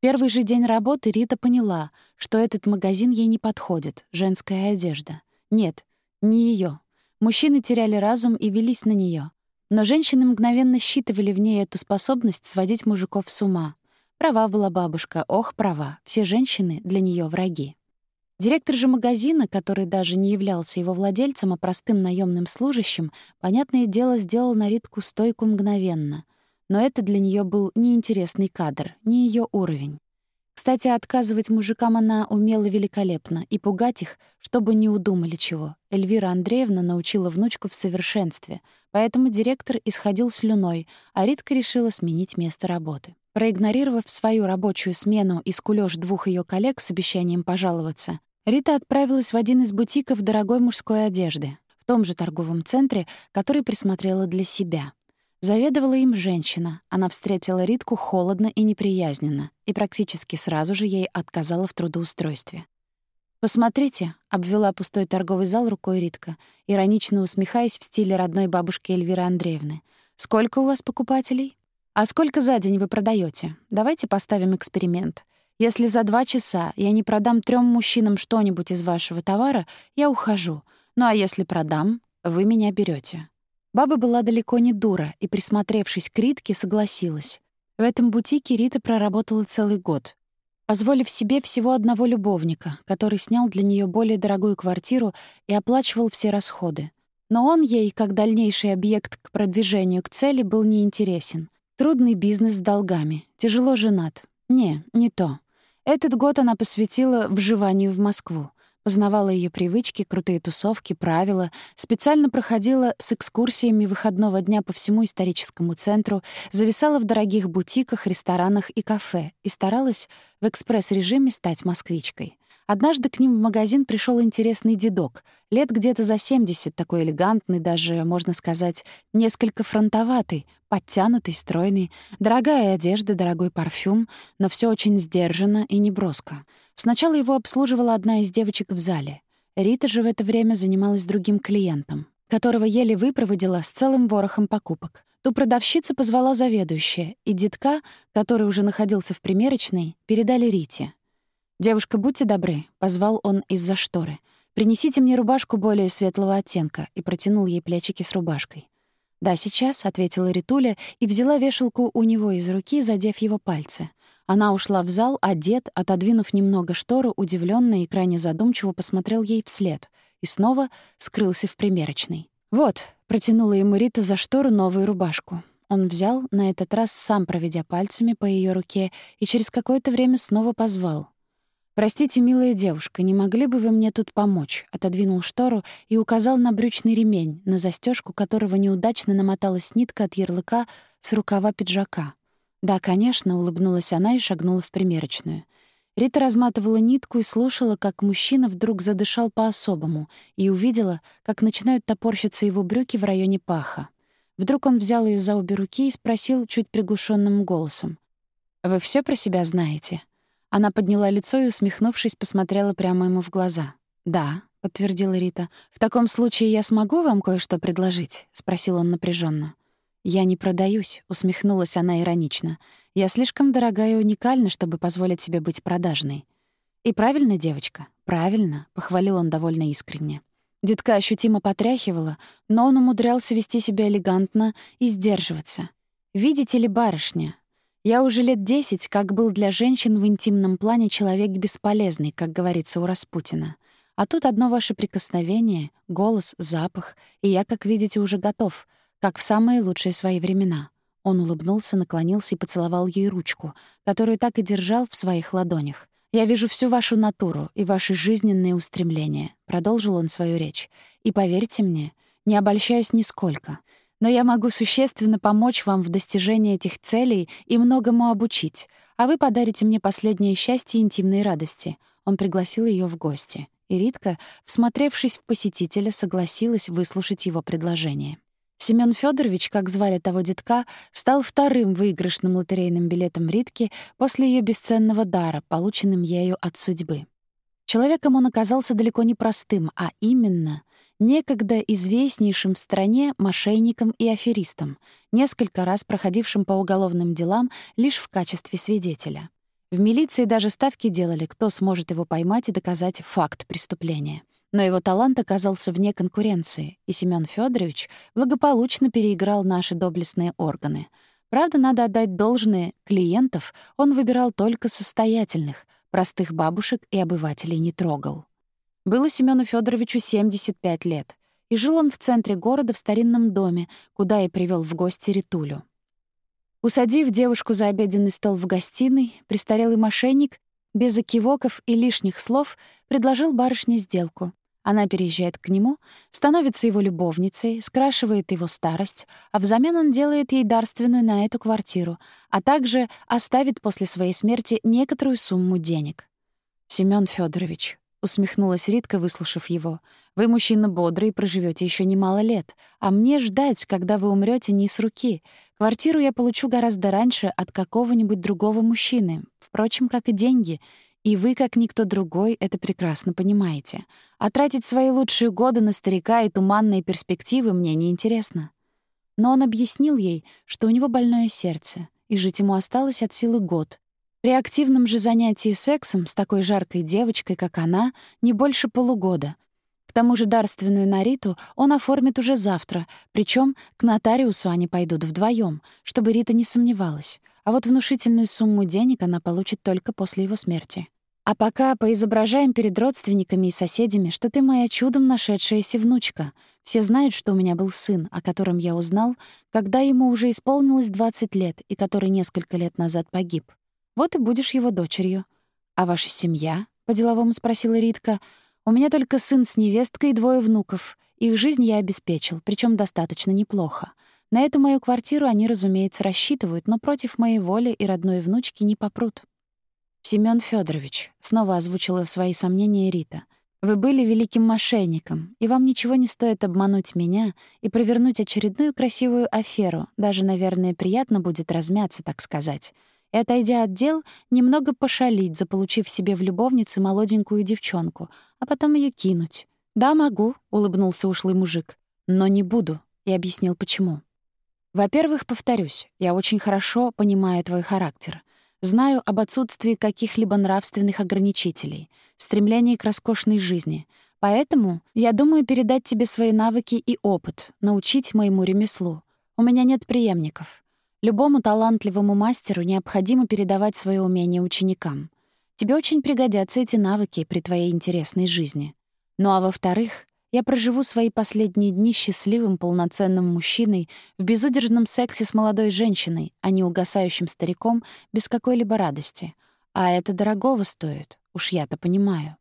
Первый же день работы Рита поняла, что этот магазин ей не подходит, женская одежда. Нет, не ее. Мужчины теряли разум и велись на нее. Но женщины мгновенно считывали в ней эту способность сводить мужиков с ума. Права была бабушка, ох, права. Все женщины для нее враги. Директор же магазина, который даже не являлся его владельцем, а простым наемным служащим, понятное дело, сделал на Ритку стойку мгновенно. Но это для нее был неинтересный кадр, не ее уровень. Кстати, отказывать мужикам она умела великолепно, и пугать их, чтобы не удумали чего. Эльвира Андреевна научила внучку в совершенстве, поэтому директор исходил слюной, а Ритка решила сменить место работы. Проигнорировав свою рабочую смену и скулёж двух ее коллег с обещанием пожаловаться, Рита отправилась в один из бутиков дорогой мужской одежды, в том же торговом центре, который присмотрела для себя. Заведовала им женщина. Она встретила Ритку холодно и неприязненно и практически сразу же ей отказала в трудоустройстве. «Посмотрите», — обвела пустой торговый зал рукой Ритка, иронично усмехаясь в стиле родной бабушки Эльвиры Андреевны. «Сколько у вас покупателей? А сколько за день вы продаете? Давайте поставим эксперимент. Если за два часа я не продам трем мужчинам что-нибудь из вашего товара, я ухожу. Ну а если продам, вы меня берете. Баба была далеко не дура и, присмотревшись к Ритке, согласилась. В этом бутике Рита проработала целый год, позволив себе всего одного любовника, который снял для нее более дорогую квартиру и оплачивал все расходы. Но он ей, как дальнейший объект к продвижению к цели, был неинтересен. Трудный бизнес с долгами, тяжело женат. Не, не то. Этот год она посвятила вживанию в Москву. Познавала ее привычки, крутые тусовки, правила, специально проходила с экскурсиями выходного дня по всему историческому центру, зависала в дорогих бутиках, ресторанах и кафе и старалась в экспресс-режиме стать москвичкой. Однажды к ним в магазин пришел интересный дедок, лет где-то за 70, такой элегантный, даже, можно сказать, несколько фронтоватый, подтянутый, стройный, дорогая одежда, дорогой парфюм, но все очень сдержанно и неброско. Сначала его обслуживала одна из девочек в зале. Рита же в это время занималась другим клиентом, которого еле выпроводила с целым ворохом покупок. Ту продавщицу позвала заведующая, и детка, который уже находился в примерочной, передали Рите — «Девушка, будьте добры», — позвал он из-за шторы. «Принесите мне рубашку более светлого оттенка», и протянул ей плечики с рубашкой. «Да, сейчас», — ответила Ритуля и взяла вешалку у него из руки, задев его пальцы. Она ушла в зал, а дед, отодвинув немного штору, удивленно и крайне задумчиво посмотрел ей вслед и снова скрылся в примерочной. «Вот», — протянула ему Рита за штору новую рубашку. Он взял, на этот раз сам проведя пальцами по ее руке, и через какое-то время снова позвал. «Простите, милая девушка, не могли бы вы мне тут помочь?» Отодвинул штору и указал на брючный ремень, на застежку которого неудачно намоталась нитка от ярлыка с рукава пиджака. «Да, конечно», — улыбнулась она и шагнула в примерочную. Рита разматывала нитку и слушала, как мужчина вдруг задышал по-особому, и увидела, как начинают топорщиться его брюки в районе паха. Вдруг он взял ее за обе руки и спросил чуть приглушенным голосом. «Вы все про себя знаете?» Она подняла лицо и, усмехнувшись, посмотрела прямо ему в глаза. «Да», — подтвердила Рита. «В таком случае я смогу вам кое-что предложить?» — спросил он напряженно. «Я не продаюсь», — усмехнулась она иронично. «Я слишком дорогая и уникальна, чтобы позволить себе быть продажной». «И правильно, девочка, правильно», — похвалил он довольно искренне. Детка ощутимо потряхивала, но он умудрялся вести себя элегантно и сдерживаться. «Видите ли, барышня, я уже лет десять как был для женщин в интимном плане человек бесполезный, как говорится у Распутина. А тут одно ваше прикосновение, голос, запах, и я, как видите, уже готов, как в самые лучшие свои времена. Он улыбнулся, наклонился и поцеловал ей ручку, которую так и держал в своих ладонях. «Я вижу всю вашу натуру и ваши жизненные устремления», — продолжил он свою речь. «И поверьте мне, не обольщаюсь нисколько но я могу существенно помочь вам в достижении этих целей и многому обучить, а вы подарите мне последнее счастье и интимной радости». Он пригласил ее в гости, и Ритка, всмотревшись в посетителя, согласилась выслушать его предложение. Семён Федорович, как звали того детка, стал вторым выигрышным лотерейным билетом Ритки после ее бесценного дара, полученным ею от судьбы. Человеком он оказался далеко не простым, а именно некогда известнейшим в стране мошенником и аферистом, несколько раз проходившим по уголовным делам лишь в качестве свидетеля. В милиции даже ставки делали, кто сможет его поймать и доказать факт преступления. Но его талант оказался вне конкуренции, и Семён Федорович благополучно переиграл наши доблестные органы. Правда, надо отдать должное, клиентов он выбирал только состоятельных, простых бабушек и обывателей не трогал. Было Семёну Федоровичу 75 лет, и жил он в центре города в старинном доме, куда и привел в гости Ритулю. Усадив девушку за обеденный стол в гостиной, престарелый мошенник без окивоков и лишних слов предложил барышне сделку. Она переезжает к нему, становится его любовницей, скрашивает его старость, а взамен он делает ей дарственную на эту квартиру, а также оставит после своей смерти некоторую сумму денег. Семён Федорович, усмехнулась Ритка, выслушав его. Вы мужчина бодрый, проживете еще немало лет, а мне ждать, когда вы умрете не с руки. Квартиру я получу гораздо раньше от какого-нибудь другого мужчины, впрочем, как и деньги. И вы, как никто другой, это прекрасно понимаете. А тратить свои лучшие годы на старика и туманные перспективы мне неинтересно. Но он объяснил ей, что у него больное сердце, и жить ему осталось от силы год. При активном же занятии сексом с такой жаркой девочкой, как она, не больше полугода. К тому же дарственную Нариту он оформит уже завтра, причем к нотариусу они пойдут вдвоем, чтобы Рита не сомневалась а вот внушительную сумму денег она получит только после его смерти. А пока поизображаем перед родственниками и соседями, что ты моя чудом нашедшаяся внучка. Все знают, что у меня был сын, о котором я узнал, когда ему уже исполнилось 20 лет и который несколько лет назад погиб. Вот и будешь его дочерью. А ваша семья? по-деловому спросила Ритка. У меня только сын с невесткой и двое внуков. Их жизнь я обеспечил, причем достаточно неплохо. На эту мою квартиру они, разумеется, рассчитывают, но против моей воли и родной внучки не попрут. Семён Федорович снова озвучила свои сомнения Рита. Вы были великим мошенником, и вам ничего не стоит обмануть меня и провернуть очередную красивую аферу. Даже, наверное, приятно будет размяться, так сказать. И, отойдя от дел, немного пошалить, заполучив себе в любовнице молоденькую девчонку, а потом ее кинуть. «Да, могу», — улыбнулся ушлый мужик. «Но не буду», — и объяснил, почему. Во-первых, повторюсь, я очень хорошо понимаю твой характер. Знаю об отсутствии каких-либо нравственных ограничителей, стремлении к роскошной жизни. Поэтому я думаю передать тебе свои навыки и опыт, научить моему ремеслу. У меня нет преемников. Любому талантливому мастеру необходимо передавать свои умения ученикам. Тебе очень пригодятся эти навыки при твоей интересной жизни. Ну а во-вторых, я проживу свои последние дни счастливым, полноценным мужчиной в безудержном сексе с молодой женщиной, а не угасающим стариком без какой-либо радости. А это дорогого стоит, уж я-то понимаю.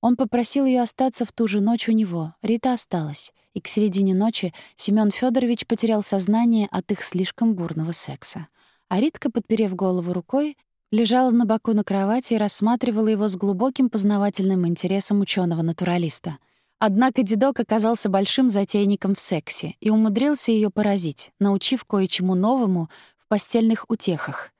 Он попросил ее остаться в ту же ночь у него. Рита осталась, и к середине ночи Семён Федорович потерял сознание от их слишком бурного секса. А Ритка, подперев голову рукой, лежала на боку на кровати и рассматривала его с глубоким познавательным интересом ученого натуралиста Однако дедок оказался большим затейником в сексе и умудрился ее поразить, научив кое-чему новому в постельных утехах.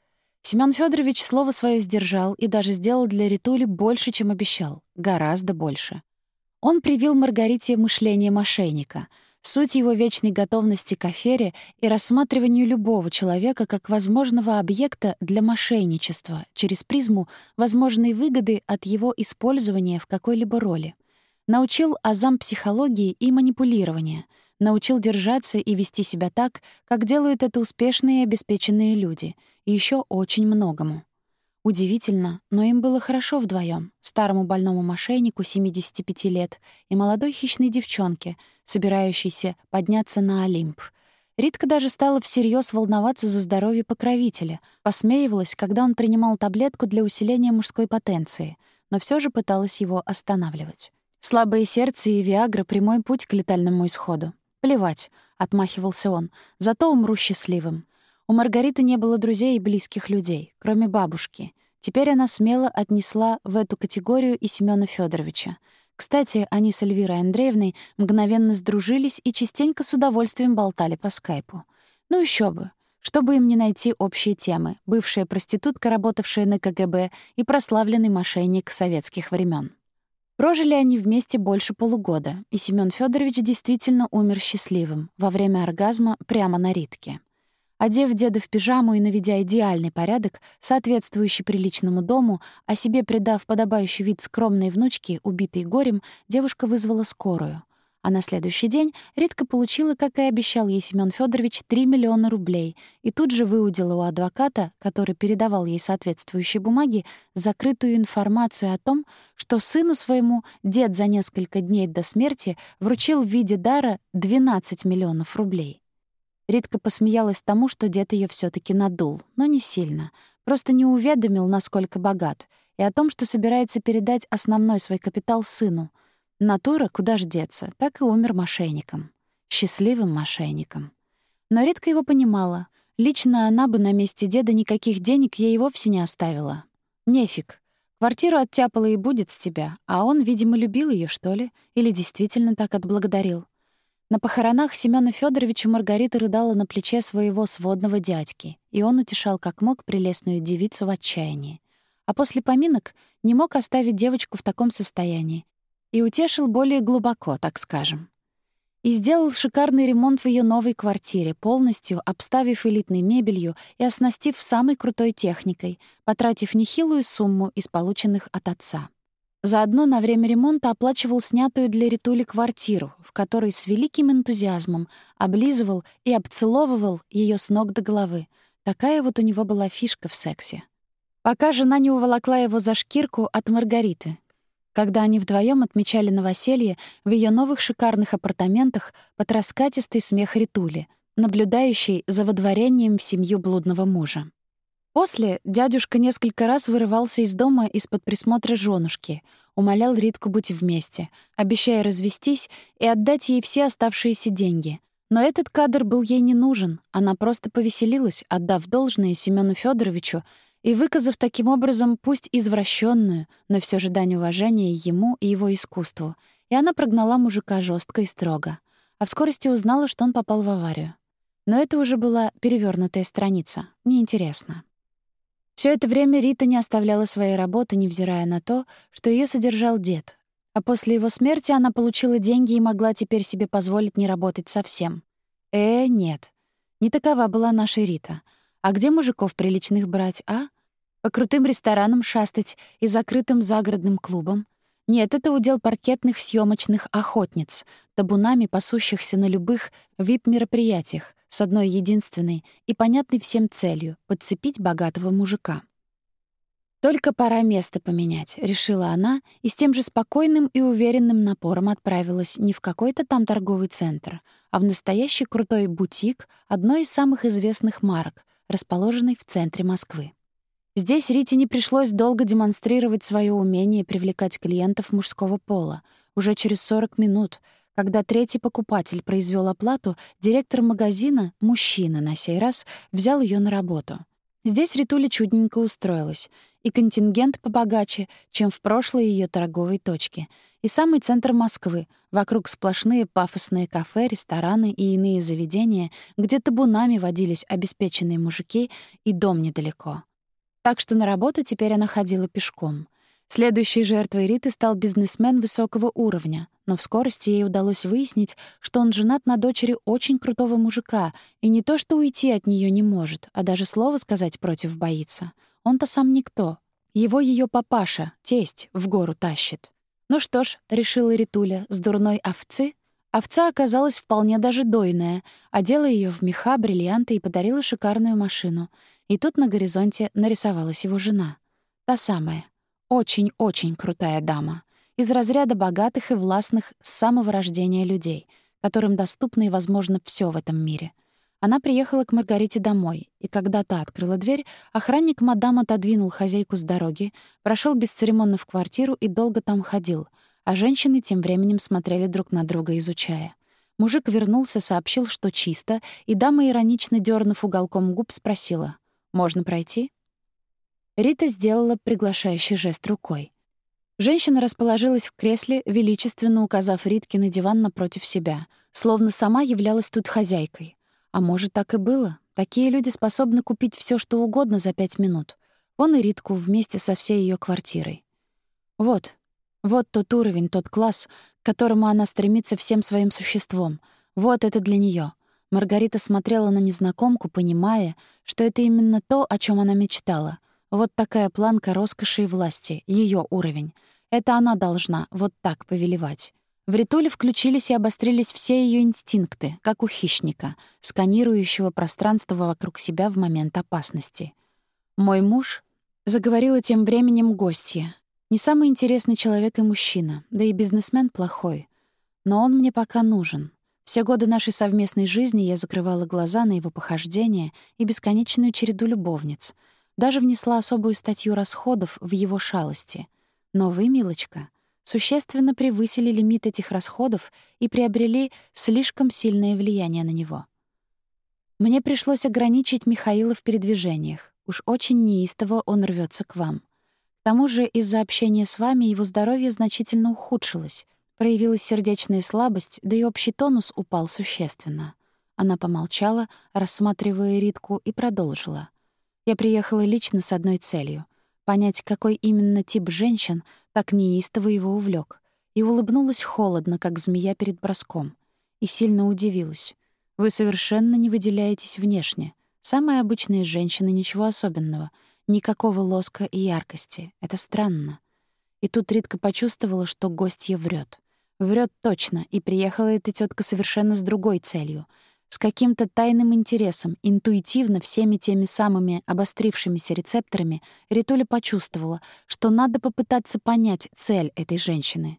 Семён Федорович слово свое сдержал и даже сделал для Ритули больше, чем обещал. Гораздо больше. Он привил Маргарите мышление мошенника, суть его вечной готовности к афере и рассматриванию любого человека как возможного объекта для мошенничества через призму возможной выгоды от его использования в какой-либо роли. Научил азам психологии и манипулирования. Научил держаться и вести себя так, как делают это успешные и обеспеченные люди. И еще очень многому. Удивительно, но им было хорошо вдвоем: старому больному мошеннику 75 лет и молодой хищной девчонке, собирающейся подняться на Олимп. Ритка даже стала всерьез волноваться за здоровье покровителя, посмеивалась, когда он принимал таблетку для усиления мужской потенции, но все же пыталась его останавливать. Слабое сердце и Виагра — прямой путь к летальному исходу. Плевать, — отмахивался он, — зато умру счастливым. У Маргариты не было друзей и близких людей, кроме бабушки. Теперь она смело отнесла в эту категорию и Семёна Федоровича. Кстати, они с Эльвирой Андреевной мгновенно сдружились и частенько с удовольствием болтали по скайпу. Ну еще бы. Чтобы им не найти общие темы, бывшая проститутка, работавшая на КГБ, и прославленный мошенник советских времен. Прожили они вместе больше полугода, и Семён Федорович действительно умер счастливым во время оргазма прямо на Ритке. Одев деда в пижаму и наведя идеальный порядок, соответствующий приличному дому, а себе придав подобающий вид скромной внучки, убитой горем, девушка вызвала скорую. А на следующий день Ритка получила, как и обещал ей Семён Федорович, 3 миллиона рублей и тут же выудила у адвоката, который передавал ей соответствующие бумаги, закрытую информацию о том, что сыну своему дед за несколько дней до смерти вручил в виде дара 12 миллионов рублей. Ритка посмеялась тому, что дед ее все таки надул, но не сильно, просто не уведомил, насколько богат, и о том, что собирается передать основной свой капитал сыну — Натура, куда ж деться, так и умер мошенником. Счастливым мошенником. Но редко его понимала. Лично она бы на месте деда никаких денег ей вовсе не оставила. Нефиг. Квартиру оттяпала и будет с тебя, а он, видимо, любил ее, что ли, или действительно так отблагодарил. На похоронах Семёна Федоровича Маргарита рыдала на плече своего сводного дядьки, и он утешал как мог прелестную девицу в отчаянии. А после поминок не мог оставить девочку в таком состоянии и утешил более глубоко, так скажем. И сделал шикарный ремонт в ее новой квартире, полностью обставив элитной мебелью и оснастив самой крутой техникой, потратив нехилую сумму из полученных от отца. Заодно на время ремонта оплачивал снятую для Ритули квартиру, в которой с великим энтузиазмом облизывал и обцеловывал ее с ног до головы. Такая вот у него была фишка в сексе. Пока жена не уволокла его за шкирку от Маргариты, когда они вдвоем отмечали новоселье в ее новых шикарных апартаментах под раскатистый смех Ритули, наблюдающий за водворением в семью блудного мужа. После дядюшка несколько раз вырывался из дома из-под присмотра женушки, умолял Ритку быть вместе, обещая развестись и отдать ей все оставшиеся деньги. Но этот кадр был ей не нужен, она просто повеселилась, отдав должное Семену Федоровичу и выказав таким образом пусть извращенную, но все же дань уважения ему и его искусству, и она прогнала мужика жестко и строго, а в скорости узнала, что он попал в аварию. Но это уже была перевернутая страница, неинтересно. Все это время Рита не оставляла своей работы, невзирая на то, что ее содержал дед. А после его смерти она получила деньги и могла теперь себе позволить не работать совсем. Э, нет. Не такова была наша Рита. А где мужиков приличных брать, а? По крутым ресторанам шастать и закрытым загородным клубам? Нет, это удел паркетных съемочных охотниц, табунами пасущихся на любых вип-мероприятиях с одной единственной и понятной всем целью — подцепить богатого мужика. «Только пора место поменять», — решила она, и с тем же спокойным и уверенным напором отправилась не в какой-то там торговый центр, а в настоящий крутой бутик одной из самых известных марок, расположенный в центре Москвы. Здесь Рите не пришлось долго демонстрировать свое умение привлекать клиентов мужского пола. Уже через 40 минут, когда третий покупатель произвел оплату, директор магазина, мужчина на сей раз, взял ее на работу. Здесь Ритуля чудненько устроилась, и контингент побогаче, чем в прошлой ее торговой точке, и самый центр Москвы, вокруг сплошные пафосные кафе, рестораны и иные заведения, где табунами водились обеспеченные мужики, и дом недалеко. Так что на работу теперь она ходила пешком. Следующей жертвой Риты стал бизнесмен высокого уровня, но в скорости ей удалось выяснить, что он женат на дочери очень крутого мужика, и не то что уйти от нее не может, а даже слово сказать против боится. Он-то сам никто. Его ее папаша, тесть, в гору тащит. Ну что ж, решила Ритуля, с дурной овцы Овца оказалась вполне даже дойная, одела ее в меха, бриллианты и подарила шикарную машину. И тут на горизонте нарисовалась его жена. Та самая. Очень-очень крутая дама. Из разряда богатых и властных с самого рождения людей, которым доступно и возможно все в этом мире. Она приехала к Маргарите домой, и когда та открыла дверь, охранник мадам отодвинул хозяйку с дороги, прошел бесцеремонно в квартиру и долго там ходил, а женщины тем временем смотрели друг на друга, изучая. Мужик вернулся, сообщил, что чисто, и дама, иронично дернув уголком губ, спросила — можно пройти?» Рита сделала приглашающий жест рукой. Женщина расположилась в кресле, величественно указав Ритке на диван напротив себя, словно сама являлась тут хозяйкой. А может, так и было? Такие люди способны купить все, что угодно за пять минут. Он и Ритку вместе со всей ее квартирой. Вот, вот тот уровень, тот класс, к которому она стремится всем своим существом. Вот это для нее. Маргарита смотрела на незнакомку, понимая, что это именно то, о чем она мечтала. Вот такая планка роскоши и власти, ее уровень. Это она должна вот так повелевать. В Ритуле включились и обострились все ее инстинкты, как у хищника, сканирующего пространство вокруг себя в момент опасности. «Мой муж», — заговорила тем временем гостья, — «не самый интересный человек и мужчина, да и бизнесмен плохой. Но он мне пока нужен. Все годы нашей совместной жизни я закрывала глаза на его похождения и бесконечную череду любовниц. Даже внесла особую статью расходов в его шалости. Но вы, милочка, существенно превысили лимит этих расходов и приобрели слишком сильное влияние на него. Мне пришлось ограничить Михаила в передвижениях. Уж очень неистово он рвется к вам. Тому же из-за общения с вами его здоровье значительно ухудшилось. Проявилась сердечная слабость, да и общий тонус упал существенно. Она помолчала, рассматривая Ритку, и продолжила. «Я приехала лично с одной целью — понять, какой именно тип женщин так неистово его увлек, и улыбнулась холодно, как змея перед броском, и сильно удивилась. «Вы совершенно не выделяетесь внешне. Самая обычная женщина, ничего особенного. Никакого лоска и яркости. Это странно». И тут Ритка почувствовала, что гостья врет. Врет точно, и приехала эта тетка совершенно с другой целью — с каким-то тайным интересом, интуитивно всеми теми самыми обострившимися рецепторами Ритуля почувствовала, что надо попытаться понять цель этой женщины.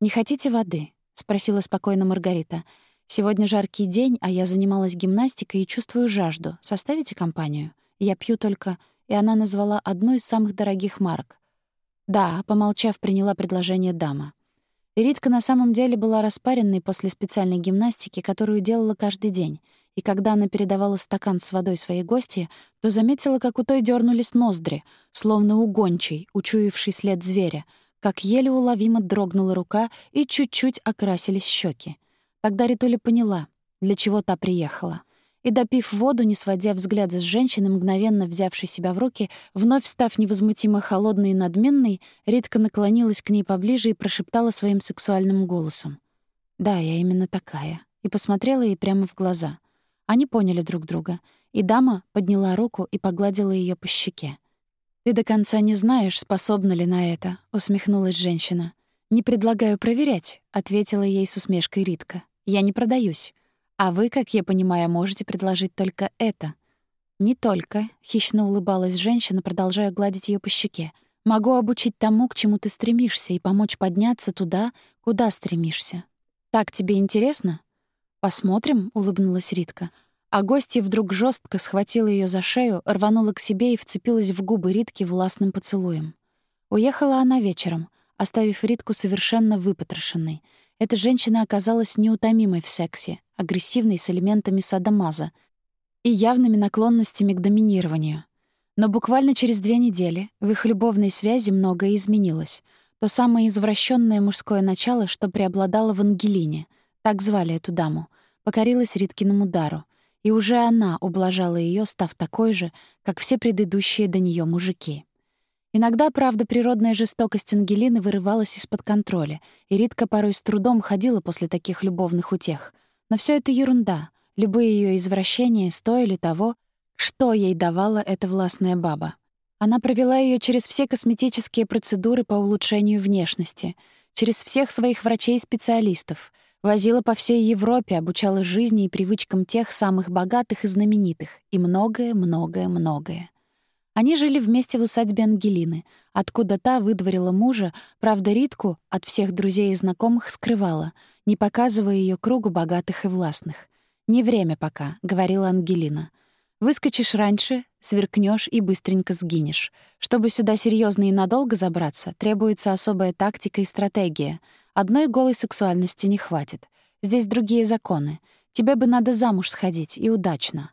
«Не хотите воды?» — спросила спокойно Маргарита. «Сегодня жаркий день, а я занималась гимнастикой и чувствую жажду. Составите компанию? Я пью только...» И она назвала одну из самых дорогих марок. «Да», — помолчав, приняла предложение дама. Ритка на самом деле была распаренной после специальной гимнастики, которую делала каждый день. И когда она передавала стакан с водой своей гости, то заметила, как у той дернулись ноздри, словно у гончей, учуявший след зверя, как еле уловимо дрогнула рука и чуть-чуть окрасились щеки. Тогда Ритуля поняла, для чего та приехала и, допив воду, не сводя взгляда с женщины, мгновенно взявшей себя в руки, вновь став невозмутимо холодной и надменной, Ритка наклонилась к ней поближе и прошептала своим сексуальным голосом. «Да, я именно такая», и посмотрела ей прямо в глаза. Они поняли друг друга, и дама подняла руку и погладила ее по щеке. «Ты до конца не знаешь, способна ли на это», — усмехнулась женщина. «Не предлагаю проверять», — ответила ей с усмешкой Ритка. «Я не продаюсь. А вы, как я понимаю, можете предложить только это. Не только, хищно улыбалась женщина, продолжая гладить ее по щеке. Могу обучить тому, к чему ты стремишься, и помочь подняться туда, куда стремишься. Так тебе интересно? Посмотрим, улыбнулась Ритка. А гостья вдруг жестко схватила ее за шею, рванула к себе и вцепилась в губы Ритки властным поцелуем. Уехала она вечером, оставив Ритку совершенно выпотрошенной. Эта женщина оказалась неутомимой в сексе, агрессивной с элементами садомаза и явными наклонностями к доминированию. Но буквально через две недели в их любовной связи многое изменилось. То самое извращенное мужское начало, что преобладало в Ангелине, так звали эту даму, покорилось Риткиному дару, и уже она ублажала ее, став такой же, как все предыдущие до нее мужики. Иногда, правда, природная жестокость Ангелины вырывалась из-под контроля, и Ритка порой с трудом ходила после таких любовных утех. Но все это ерунда. Любые ее извращения стоили того, что ей давала эта властная баба. Она провела ее через все косметические процедуры по улучшению внешности, через всех своих врачей-специалистов, возила по всей Европе, обучала жизни и привычкам тех самых богатых и знаменитых, и многое-многое-многое. Они жили вместе в усадьбе Ангелины, откуда та выдворила мужа, правда, Ритку от всех друзей и знакомых скрывала, не показывая ее кругу богатых и властных. «Не время пока», — говорила Ангелина. «Выскочишь раньше, сверкнешь и быстренько сгинешь. Чтобы сюда серьезно и надолго забраться, требуется особая тактика и стратегия. Одной голой сексуальности не хватит. Здесь другие законы. Тебе бы надо замуж сходить, и удачно.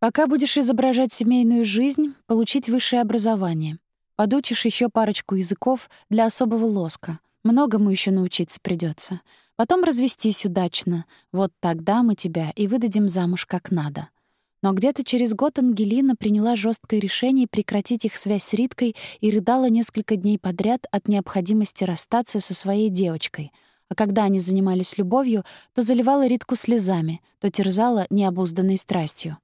Пока будешь изображать семейную жизнь, получить высшее образование. Подучишь еще парочку языков для особого лоска. Многому еще научиться придется. Потом развестись удачно. Вот тогда мы тебя и выдадим замуж как надо. Но где-то через год Ангелина приняла жесткое решение прекратить их связь с Риткой и рыдала несколько дней подряд от необходимости расстаться со своей девочкой. а когда они занимались любовью, то заливала Ритку слезами, то терзала необузданной страстью.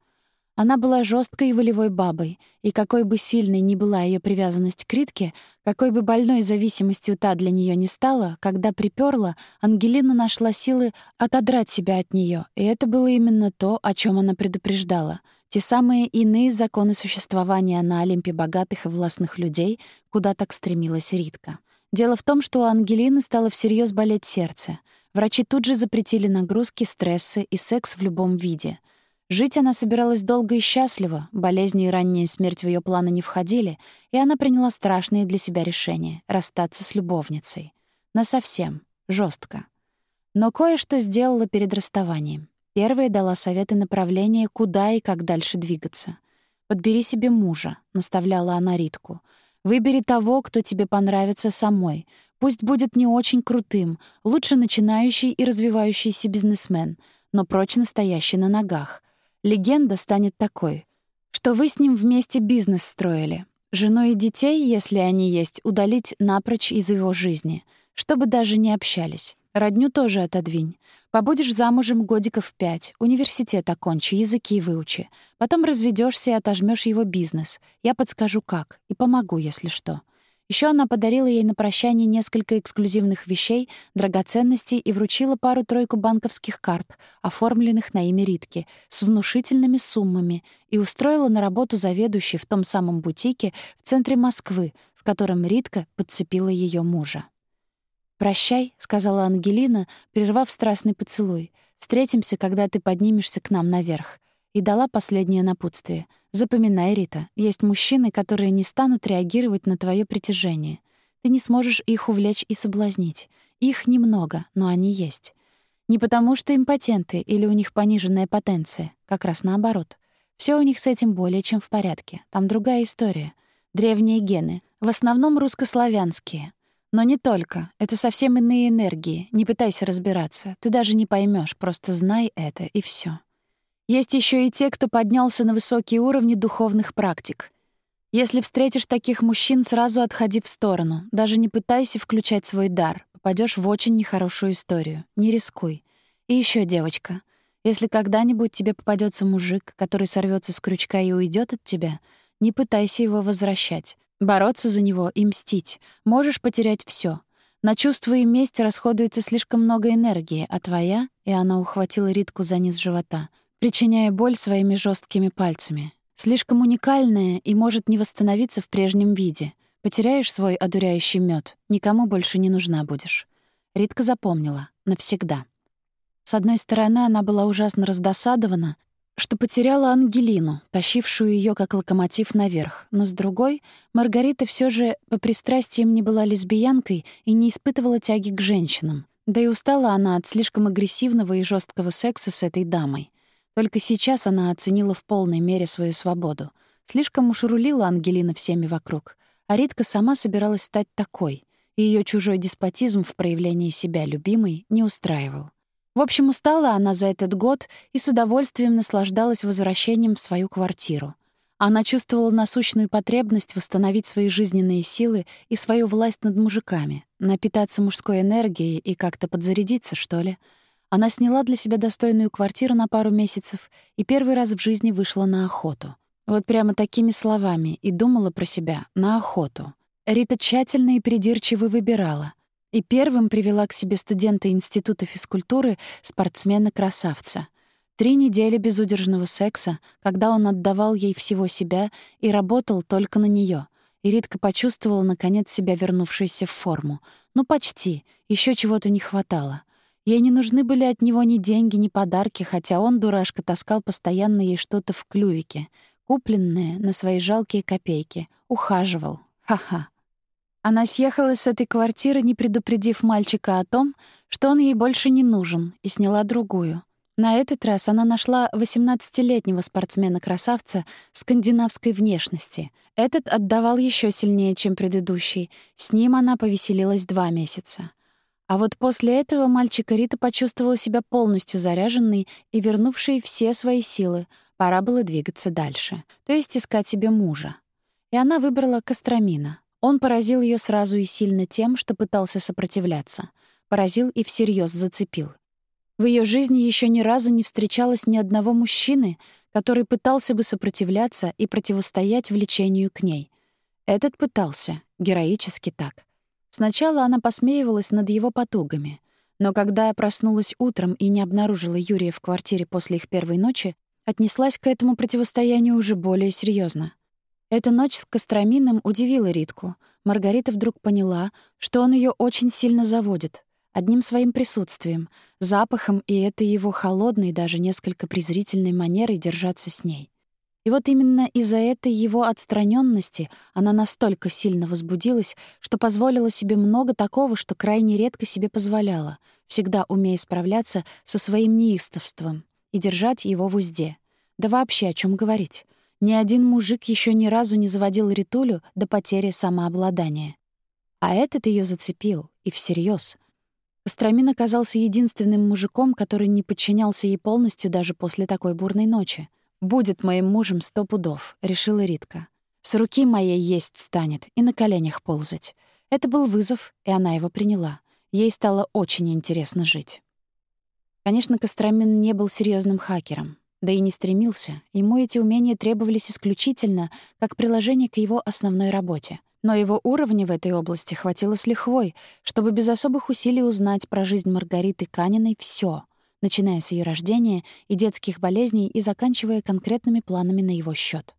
Она была жесткой и волевой бабой, и какой бы сильной ни была ее привязанность к Ритке, какой бы больной зависимостью та для нее не стала, когда приперла, Ангелина нашла силы отодрать себя от нее, и это было именно то, о чем она предупреждала. Те самые иные законы существования на Олимпе богатых и властных людей, куда так стремилась Ритка. Дело в том, что у Ангелины стало всерьез болеть сердце. Врачи тут же запретили нагрузки, стрессы и секс в любом виде — Жить она собиралась долго и счастливо, болезни и ранняя смерть в ее планы не входили, и она приняла страшные для себя решения — расстаться с любовницей. Насовсем, жестко. Но кое-что сделала перед расставанием. Первая дала советы направления, куда и как дальше двигаться. «Подбери себе мужа», — наставляла она Ритку. «Выбери того, кто тебе понравится самой. Пусть будет не очень крутым, лучше начинающий и развивающийся бизнесмен, но прочно стоящий на ногах. Легенда станет такой, что вы с ним вместе бизнес строили. Жену и детей, если они есть, удалить напрочь из его жизни, чтобы даже не общались. Родню тоже отодвинь. Побудешь замужем годиков пять, университет окончи, языки выучи. Потом разведешься и отожмешь его бизнес. Я подскажу как и помогу, если что. Еще она подарила ей на прощание несколько эксклюзивных вещей, драгоценностей и вручила пару-тройку банковских карт, оформленных на имя Ритки, с внушительными суммами, и устроила на работу заведующей в том самом бутике в центре Москвы, в котором Ритка подцепила ее мужа. «Прощай», — сказала Ангелина, прервав страстный поцелуй. «Встретимся, когда ты поднимешься к нам наверх и дала последнее напутствие. «Запоминай, Рита, есть мужчины, которые не станут реагировать на твое притяжение. Ты не сможешь их увлечь и соблазнить. Их немного, но они есть. Не потому, что импотенты или у них пониженная потенция, как раз наоборот. Все у них с этим более чем в порядке. Там другая история. Древние гены, в основном русскославянские. Но не только. Это совсем иные энергии. Не пытайся разбираться. Ты даже не поймешь, просто знай это и все. Есть еще и те, кто поднялся на высокие уровни духовных практик. Если встретишь таких мужчин, сразу отходи в сторону. Даже не пытайся включать свой дар. Попадешь в очень нехорошую историю. Не рискуй. И еще, девочка, если когда-нибудь тебе попадется мужик, который сорвется с крючка и уйдет от тебя, не пытайся его возвращать. Бороться за него и мстить. Можешь потерять все. На чувства и месть расходуется слишком много энергии, а твоя, и она ухватила Ритку за низ живота — причиняя боль своими жесткими пальцами. Слишком уникальная и может не восстановиться в прежнем виде. Потеряешь свой одуряющий мед, никому больше не нужна будешь. Ритка запомнила. Навсегда. С одной стороны, она была ужасно раздосадована, что потеряла Ангелину, тащившую ее как локомотив наверх, но с другой, Маргарита все же по пристрастиям не была лесбиянкой и не испытывала тяги к женщинам. Да и устала она от слишком агрессивного и жесткого секса с этой дамой. Только сейчас она оценила в полной мере свою свободу. Слишком уж рулила Ангелина всеми вокруг, а Ритка сама собиралась стать такой, и её чужой деспотизм в проявлении себя любимой не устраивал. В общем, устала она за этот год и с удовольствием наслаждалась возвращением в свою квартиру. Она чувствовала насущную потребность восстановить свои жизненные силы и свою власть над мужиками, напитаться мужской энергией и как-то подзарядиться, что ли — она сняла для себя достойную квартиру на пару месяцев и первый раз в жизни вышла на охоту. Вот прямо такими словами и думала про себя «на охоту». Рита тщательно и придирчиво выбирала. И первым привела к себе студента Института физкультуры, спортсмена-красавца. Три недели безудержного секса, когда он отдавал ей всего себя и работал только на нее. И Ритка почувствовала, наконец, себя вернувшейся в форму. Ну, почти. Еще чего-то не хватало. Ей не нужны были от него ни деньги, ни подарки, хотя он, дурашка, таскал постоянно ей что-то в клювике, купленное на свои жалкие копейки. Ухаживал. Ха-ха. Она съехала с этой квартиры, не предупредив мальчика о том, что он ей больше не нужен, и сняла другую. На этот раз она нашла 18-летнего спортсмена-красавца скандинавской внешности. Этот отдавал еще сильнее, чем предыдущий. С ним она повеселилась два месяца. А вот после этого мальчика Рита почувствовала себя полностью заряженной и вернувшей все свои силы. Пора было двигаться дальше, то есть искать себе мужа. И она выбрала Костромина. Он поразил ее сразу и сильно тем, что пытался сопротивляться. поразил и всерьез зацепил. В ее жизни еще ни разу не встречалось ни одного мужчины, который пытался бы сопротивляться и противостоять влечению к ней. Этот пытался, героически так. Сначала она посмеивалась над его потугами, но когда проснулась утром и не обнаружила Юрия в квартире после их первой ночи, отнеслась к этому противостоянию уже более серьезно. Эта ночь с Костроминым удивила Ритку. Маргарита вдруг поняла, что он ее очень сильно заводит. Одним своим присутствием, запахом и этой его холодной, даже несколько презрительной манерой держаться с ней. И вот именно из-за этой его отстраненности она настолько сильно возбудилась, что позволила себе много такого, что крайне редко себе позволяла, всегда умея справляться со своим неистовством и держать его в узде. Да вообще о чем говорить? Ни один мужик еще ни разу не заводил Ритулю до потери самообладания. А этот ее зацепил, и всерьез. Костромин оказался единственным мужиком, который не подчинялся ей полностью даже после такой бурной ночи. «Будет моим мужем сто пудов», — решила Ритка. «С руки моей есть станет и на коленях ползать». Это был вызов, и она его приняла. Ей стало очень интересно жить. Конечно, Костромин не был серьезным хакером. Да и не стремился, ему эти умения требовались исключительно как приложение к его основной работе. Но его уровня в этой области хватило с лихвой, чтобы без особых усилий узнать про жизнь Маргариты Каниной все, начиная с ее рождения и детских болезней и заканчивая конкретными планами на его счет.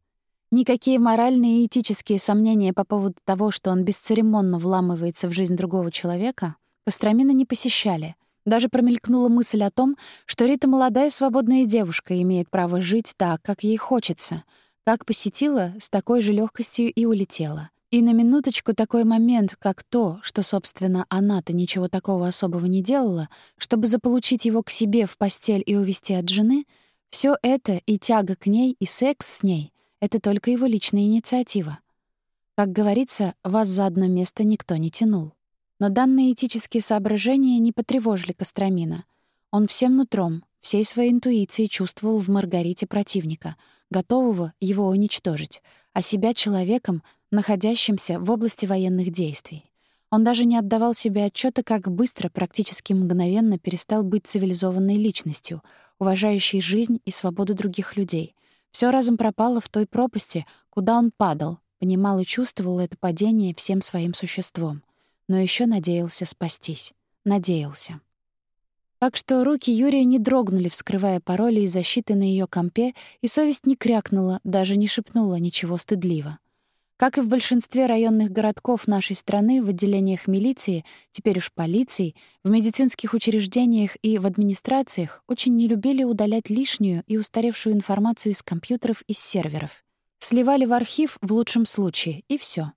Никакие моральные и этические сомнения по поводу того, что он бесцеремонно вламывается в жизнь другого человека, Костромина не посещали — даже промелькнула мысль о том, что Рита молодая свободная девушка имеет право жить так, как ей хочется. Как посетила, с такой же легкостью и улетела. И на минуточку такой момент, как то, что, собственно, она-то ничего такого особого не делала, чтобы заполучить его к себе в постель и увести от жены, все это и тяга к ней, и секс с ней — это только его личная инициатива. Как говорится, вас за одно место никто не тянул. Но данные этические соображения не потревожили Костромина. Он всем нутром, всей своей интуицией чувствовал в Маргарите противника, готового его уничтожить, а себя человеком, находящимся в области военных действий. Он даже не отдавал себе отчета, как быстро, практически мгновенно перестал быть цивилизованной личностью, уважающей жизнь и свободу других людей. Все разом пропало в той пропасти, куда он падал, понимал и чувствовал это падение всем своим существом но еще надеялся спастись. Надеялся. Так что руки Юрия не дрогнули, вскрывая пароли и защиты на ее компе, и совесть не крякнула, даже не шепнула ничего стыдливо. Как и в большинстве районных городков нашей страны, в отделениях милиции, теперь уж полиции, в медицинских учреждениях и в администрациях очень не любили удалять лишнюю и устаревшую информацию из компьютеров и серверов. Сливали в архив в лучшем случае, и все.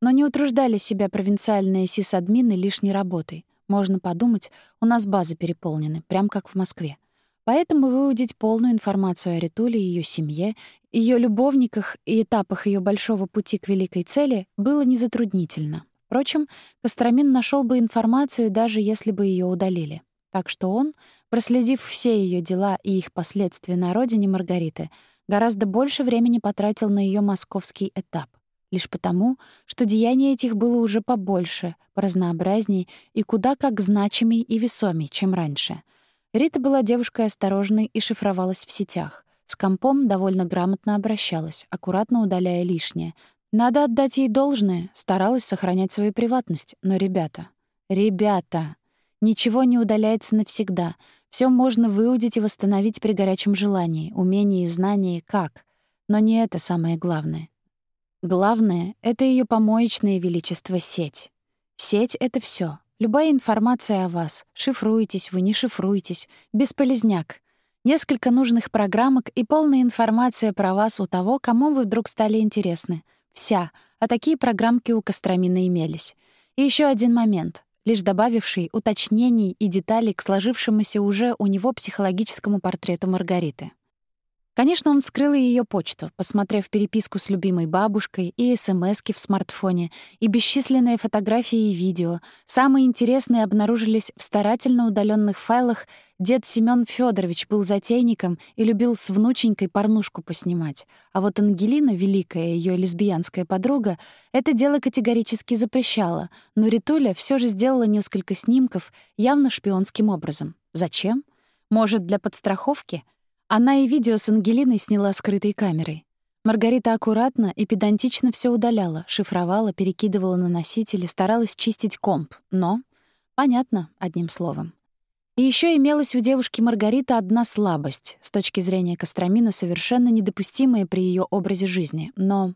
Но не утруждали себя провинциальные сисадмины лишней работой. Можно подумать, у нас базы переполнены, прям как в Москве. Поэтому выудить полную информацию о Ритуле и ее семье, ее любовниках и этапах ее большого пути к великой цели было незатруднительно. Впрочем, Костромин нашел бы информацию, даже если бы ее удалили. Так что он, проследив все ее дела и их последствия на родине Маргариты, гораздо больше времени потратил на ее московский этап лишь потому, что деяние этих было уже побольше, поразнообразней и куда как значимей и весомей, чем раньше. Рита была девушкой осторожной и шифровалась в сетях. С компом довольно грамотно обращалась, аккуратно удаляя лишнее. Надо отдать ей должное, старалась сохранять свою приватность. Но, ребята, ребята, ничего не удаляется навсегда. Все можно выудить и восстановить при горячем желании, умении и знании как. Но не это самое главное. Главное — это ее помоечное величество сеть. Сеть — это все. Любая информация о вас. Шифруетесь вы, не шифруетесь. Бесполезняк. Несколько нужных программок и полная информация про вас у того, кому вы вдруг стали интересны. Вся. А такие программки у Костромина имелись. И еще один момент, лишь добавивший уточнений и деталей к сложившемуся уже у него психологическому портрету Маргариты. Конечно, он вскрыл ее почту, посмотрев переписку с любимой бабушкой и СМСки в смартфоне, и бесчисленные фотографии и видео. Самые интересные обнаружились в старательно удаленных файлах. Дед Семён Федорович был затейником и любил с внученькой порнушку поснимать. А вот Ангелина, великая ее лесбиянская подруга, это дело категорически запрещала, но Ритуля все же сделала несколько снимков явно шпионским образом. Зачем? Может, для подстраховки — она и видео с Ангелиной сняла скрытой камерой. Маргарита аккуратно и педантично все удаляла, шифровала, перекидывала на носители, старалась чистить комп. Но... Понятно, одним словом. И еще имелась у девушки Маргариты одна слабость, с точки зрения Костромина совершенно недопустимая при ее образе жизни. Но,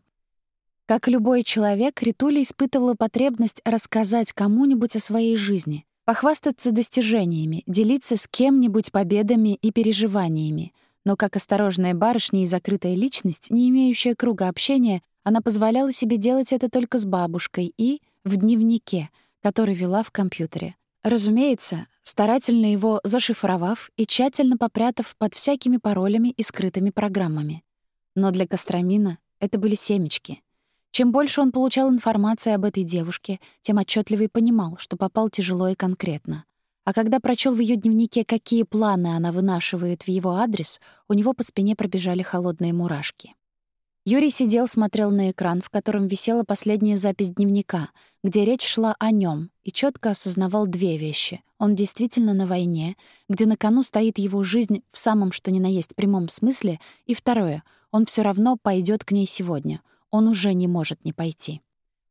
как любой человек, Ритуля испытывала потребность рассказать кому-нибудь о своей жизни, похвастаться достижениями, делиться с кем-нибудь победами и переживаниями — но как осторожная барышня и закрытая личность, не имеющая круга общения, она позволяла себе делать это только с бабушкой и в дневнике, который вела в компьютере. Разумеется, старательно его зашифровав и тщательно попрятав под всякими паролями и скрытыми программами. Но для Костромина это были семечки. Чем больше он получал информации об этой девушке, тем отчетливее понимал, что попал тяжело и конкретно. А когда прочел в ее дневнике, какие планы она вынашивает в его адрес, у него по спине пробежали холодные мурашки. Юрий сидел, смотрел на экран, в котором висела последняя запись дневника, где речь шла о нем, и четко осознавал две вещи. Он действительно на войне, где на кону стоит его жизнь в самом что ни на есть прямом смысле, и второе — он все равно пойдет к ней сегодня. Он уже не может не пойти.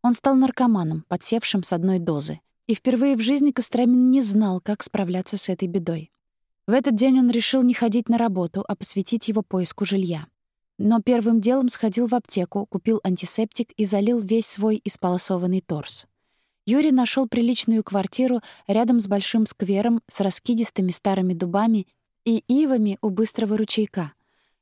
Он стал наркоманом, подсевшим с одной дозы, и впервые в жизни Костромин не знал, как справляться с этой бедой. В этот день он решил не ходить на работу, а посвятить его поиску жилья. Но первым делом сходил в аптеку, купил антисептик и залил весь свой исполосованный торс. Юрий нашел приличную квартиру рядом с большим сквером с раскидистыми старыми дубами и ивами у быстрого ручейка.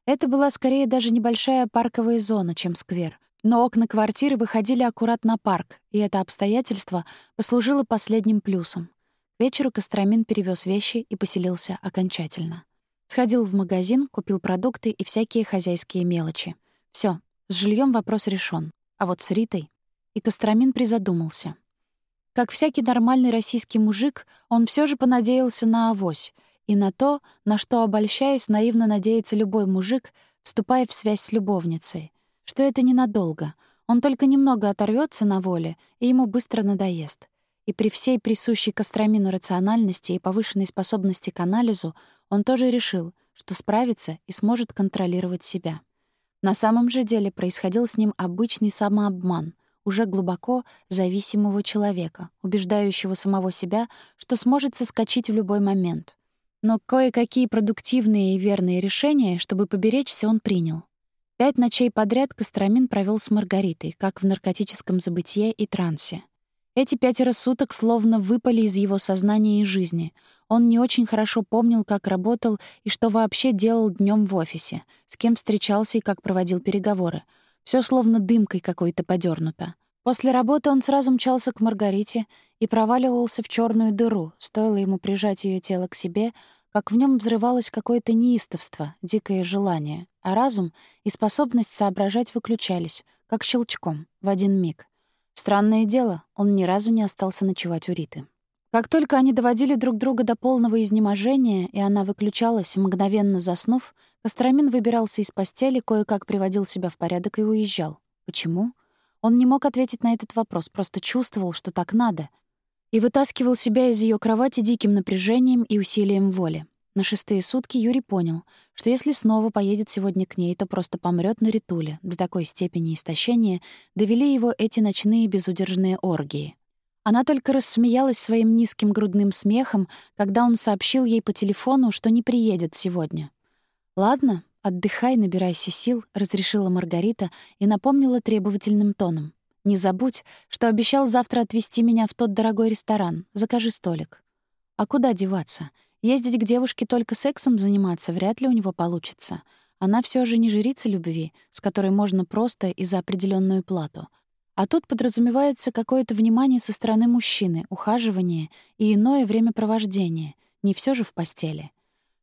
Это была скорее даже небольшая парковая зона, чем сквер — но окна квартиры выходили аккурат на парк, и это обстоятельство послужило последним плюсом. К вечеру Костромин перевез вещи и поселился окончательно. Сходил в магазин, купил продукты и всякие хозяйские мелочи. Все, с жильем вопрос решен. А вот с Ритой... И Костромин призадумался. Как всякий нормальный российский мужик, он все же понадеялся на авось и на то, на что, обольщаясь, наивно надеется любой мужик, вступая в связь с любовницей — что это ненадолго. Он только немного оторвется на воле, и ему быстро надоест. И при всей присущей Костромину рациональности и повышенной способности к анализу он тоже решил, что справится и сможет контролировать себя. На самом же деле происходил с ним обычный самообман, уже глубоко зависимого человека, убеждающего самого себя, что сможет соскочить в любой момент. Но кое-какие продуктивные и верные решения, чтобы поберечься, он принял. Пять ночей подряд Костромин провел с Маргаритой, как в наркотическом забытье и трансе. Эти пятеро суток словно выпали из его сознания и жизни. Он не очень хорошо помнил, как работал и что вообще делал днем в офисе, с кем встречался и как проводил переговоры. Все словно дымкой какой-то подернуто. После работы он сразу мчался к Маргарите и проваливался в черную дыру, стоило ему прижать ее тело к себе, как в нем взрывалось какое-то неистовство, дикое желание, а разум и способность соображать выключались, как щелчком, в один миг. Странное дело, он ни разу не остался ночевать у Риты. Как только они доводили друг друга до полного изнеможения, и она выключалась, мгновенно заснув, Костромин выбирался из постели, кое-как приводил себя в порядок и уезжал. Почему? Он не мог ответить на этот вопрос, просто чувствовал, что так надо, и вытаскивал себя из ее кровати диким напряжением и усилием воли. На шестые сутки Юрий понял, что если снова поедет сегодня к ней, то просто помрет на ритуле. До такой степени истощения довели его эти ночные безудержные оргии. Она только рассмеялась своим низким грудным смехом, когда он сообщил ей по телефону, что не приедет сегодня. «Ладно, отдыхай, набирайся сил», — разрешила Маргарита и напомнила требовательным тоном. Не забудь, что обещал завтра отвезти меня в тот дорогой ресторан. Закажи столик. А куда деваться? Ездить к девушке только сексом заниматься вряд ли у него получится. Она все же не жрица любви, с которой можно просто и за определенную плату. А тут подразумевается какое-то внимание со стороны мужчины, ухаживание и иное времяпровождение. Не все же в постели.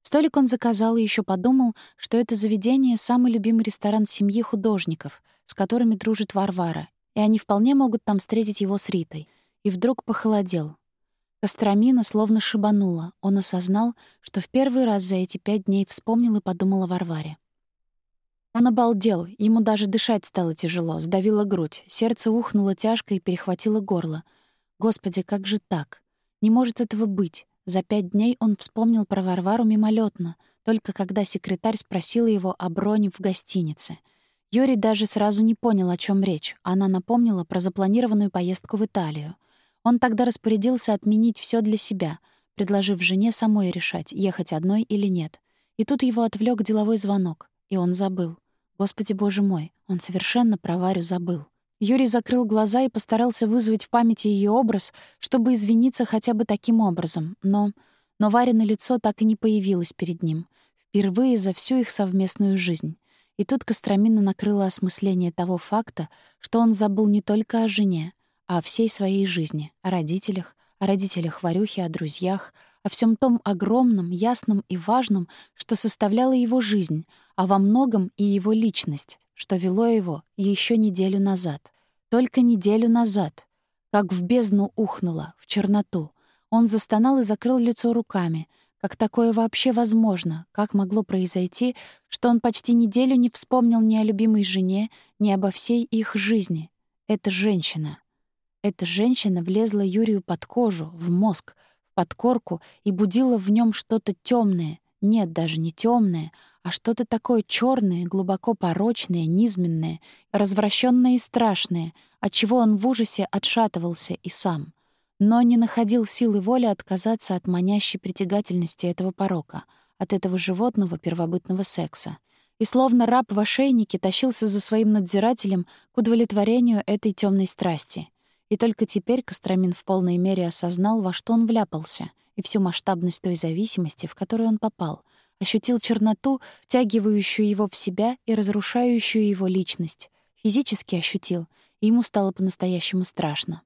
Столик он заказал и еще подумал, что это заведение — самый любимый ресторан семьи художников, с которыми дружит Варвара, и они вполне могут там встретить его с Ритой. И вдруг похолодел. Костромина словно шибанула. Он осознал, что в первый раз за эти пять дней вспомнил и подумал о Варваре. Он обалдел, ему даже дышать стало тяжело, сдавило грудь, сердце ухнуло тяжко и перехватило горло. Господи, как же так? Не может этого быть. За пять дней он вспомнил про Варвару мимолетно, только когда секретарь спросила его о броне в гостинице. Юрий даже сразу не понял, о чем речь. Она напомнила про запланированную поездку в Италию. Он тогда распорядился отменить все для себя, предложив жене самой решать, ехать одной или нет. И тут его отвлек деловой звонок, и он забыл. Господи боже мой, он совершенно про Варю забыл. Юрий закрыл глаза и постарался вызвать в памяти ее образ, чтобы извиниться хотя бы таким образом. Но... Но Варина лицо так и не появилось перед ним. Впервые за всю их совместную жизнь. И тут Костромина накрыла осмысление того факта, что он забыл не только о жене, а о всей своей жизни, о родителях, о родителях Варюхи, о друзьях, о всем том огромном, ясном и важном, что составляло его жизнь, а во многом и его личность, что вело его еще неделю назад. Только неделю назад. Как в бездну ухнуло, в черноту. Он застонал и закрыл лицо руками. Как такое вообще возможно? Как могло произойти, что он почти неделю не вспомнил ни о любимой жене, ни обо всей их жизни? Это женщина. Эта женщина влезла Юрию под кожу, в мозг, в подкорку и будила в нем что-то темное. Нет, даже не темное, а что-то такое черное, глубоко порочное, низменное, развращенное и страшное, от чего он в ужасе отшатывался и сам. Но не находил силы воли отказаться от манящей притягательности этого порока, от этого животного первобытного секса. И словно раб в ошейнике тащился за своим надзирателем к удовлетворению этой темной страсти. И только теперь Костромин в полной мере осознал, во что он вляпался, и всю масштабность той зависимости, в которую он попал — ощутил черноту, втягивающую его в себя и разрушающую его личность. Физически ощутил, и ему стало по-настоящему страшно.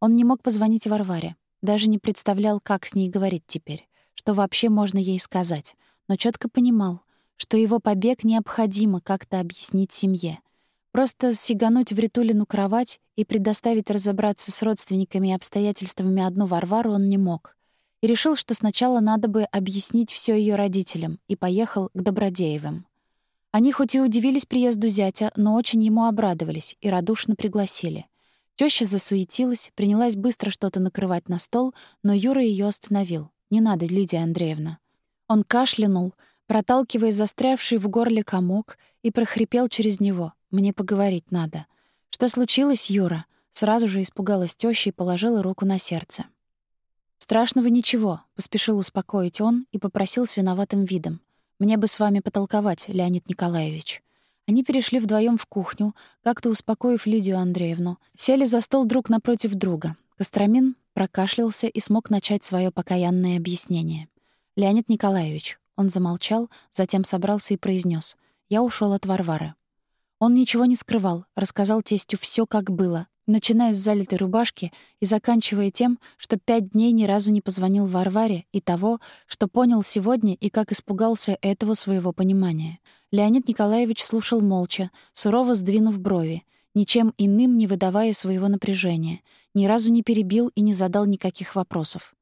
Он не мог позвонить Варваре, даже не представлял, как с ней говорить теперь, что вообще можно ей сказать, но четко понимал, что его побег необходимо как-то объяснить семье. Просто сигануть в Ритулину кровать и предоставить разобраться с родственниками и обстоятельствами одну Варвару он не мог и решил, что сначала надо бы объяснить все ее родителям, и поехал к Добродеевым. Они хоть и удивились приезду зятя, но очень ему обрадовались и радушно пригласили. Тёща засуетилась, принялась быстро что-то накрывать на стол, но Юра ее остановил. «Не надо, Лидия Андреевна». Он кашлянул, проталкивая застрявший в горле комок, и прохрипел через него. «Мне поговорить надо». «Что случилось, Юра?» Сразу же испугалась тёща и положила руку на сердце. «Страшного ничего», — поспешил успокоить он и попросил с виноватым видом. «Мне бы с вами потолковать, Леонид Николаевич». Они перешли вдвоем в кухню, как-то успокоив Лидию Андреевну, сели за стол друг напротив друга. Костромин прокашлялся и смог начать свое покаянное объяснение. «Леонид Николаевич». Он замолчал, затем собрался и произнес: «Я ушел от Варвары». Он ничего не скрывал, рассказал тестю все, как было, начиная с залитой рубашки и заканчивая тем, что пять дней ни разу не позвонил Варваре, и того, что понял сегодня и как испугался этого своего понимания. Леонид Николаевич слушал молча, сурово сдвинув брови, ничем иным не выдавая своего напряжения, ни разу не перебил и не задал никаких вопросов.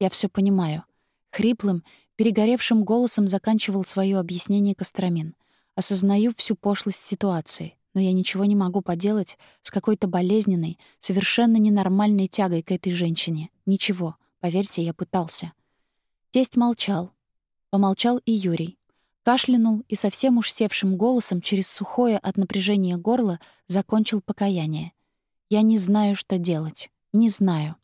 «Я все понимаю». Хриплым, перегоревшим голосом заканчивал свое объяснение Костромин. «Осознаю всю пошлость ситуации но я ничего не могу поделать с какой-то болезненной, совершенно ненормальной тягой к этой женщине. Ничего, поверьте, я пытался. Тесть молчал. Помолчал и Юрий. Кашлянул и совсем уж севшим голосом через сухое от напряжения горло закончил покаяние. «Я не знаю, что делать. Не знаю».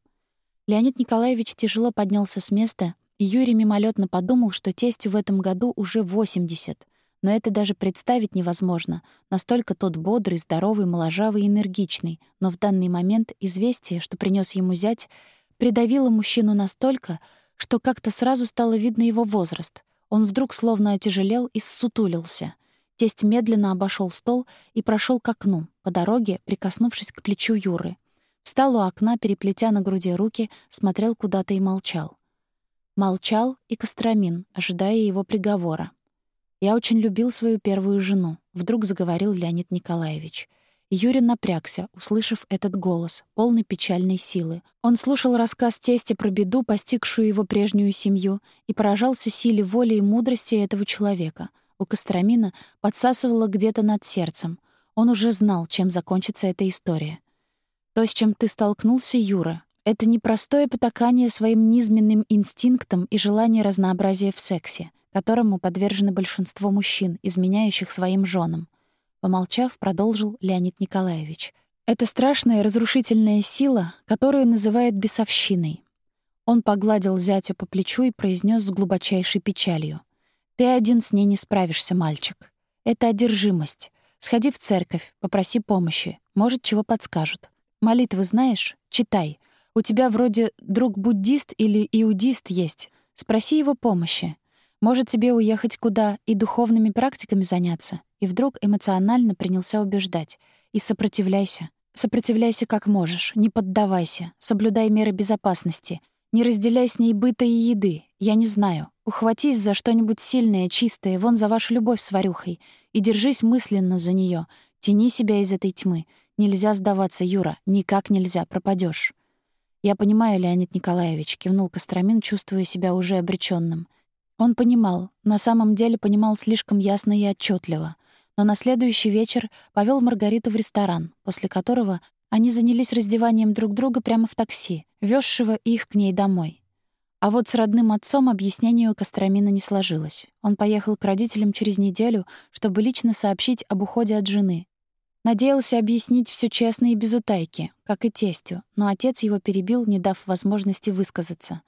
Леонид Николаевич тяжело поднялся с места, и Юрий мимолетно подумал, что тестю в этом году уже 80 — но это даже представить невозможно. Настолько тот бодрый, здоровый, моложавый и энергичный. Но в данный момент известие, что принес ему зять, придавило мужчину настолько, что как-то сразу стало видно его возраст. Он вдруг словно отяжелел и ссутулился. Тесть медленно обошел стол и прошел к окну, по дороге прикоснувшись к плечу Юры. Встал у окна, переплетя на груди руки, смотрел куда-то и молчал. Молчал и Костромин, ожидая его приговора. «Я очень любил свою первую жену», — вдруг заговорил Леонид Николаевич. Юрий напрягся, услышав этот голос, полный печальной силы. Он слушал рассказ тести про беду, постигшую его прежнюю семью, и поражался силе воли и мудрости этого человека. У Костромина подсасывало где-то над сердцем. Он уже знал, чем закончится эта история. То, с чем ты столкнулся, Юра, это не простое потакание своим низменным инстинктам и желание разнообразия в сексе, которому подвержены большинство мужчин, изменяющих своим женам. Помолчав, продолжил Леонид Николаевич. Это страшная разрушительная сила, которую называют бесовщиной. Он погладил зятя по плечу и произнес с глубочайшей печалью. «Ты один с ней не справишься, мальчик. Это одержимость. Сходи в церковь, попроси помощи. Может, чего подскажут. Молитвы знаешь? Читай. У тебя вроде друг-буддист или иудист есть. Спроси его помощи. Может, тебе уехать куда и духовными практиками заняться?» И вдруг эмоционально принялся убеждать. «И сопротивляйся. Сопротивляйся как можешь. Не поддавайся. Соблюдай меры безопасности. Не разделяй с ней быта и еды. Я не знаю. Ухватись за что-нибудь сильное, чистое, вон за вашу любовь с Варюхой. И держись мысленно за нее. Тяни себя из этой тьмы. Нельзя сдаваться, Юра. Никак нельзя. пропадешь. «Я понимаю, Леонид Николаевич», — кивнул Костромин, чувствуя себя уже обречённым. Он понимал, на самом деле понимал слишком ясно и отчётливо, но на следующий вечер повёл Маргариту в ресторан, после которого они занялись раздеванием друг друга прямо в такси, вёзшего их к ней домой. А вот с родным отцом объяснению Костромина не сложилось. Он поехал к родителям через неделю, чтобы лично сообщить об уходе от жены, Надеялся объяснить все честно и без утайки, как и тестю, но отец его перебил, не дав возможности высказаться.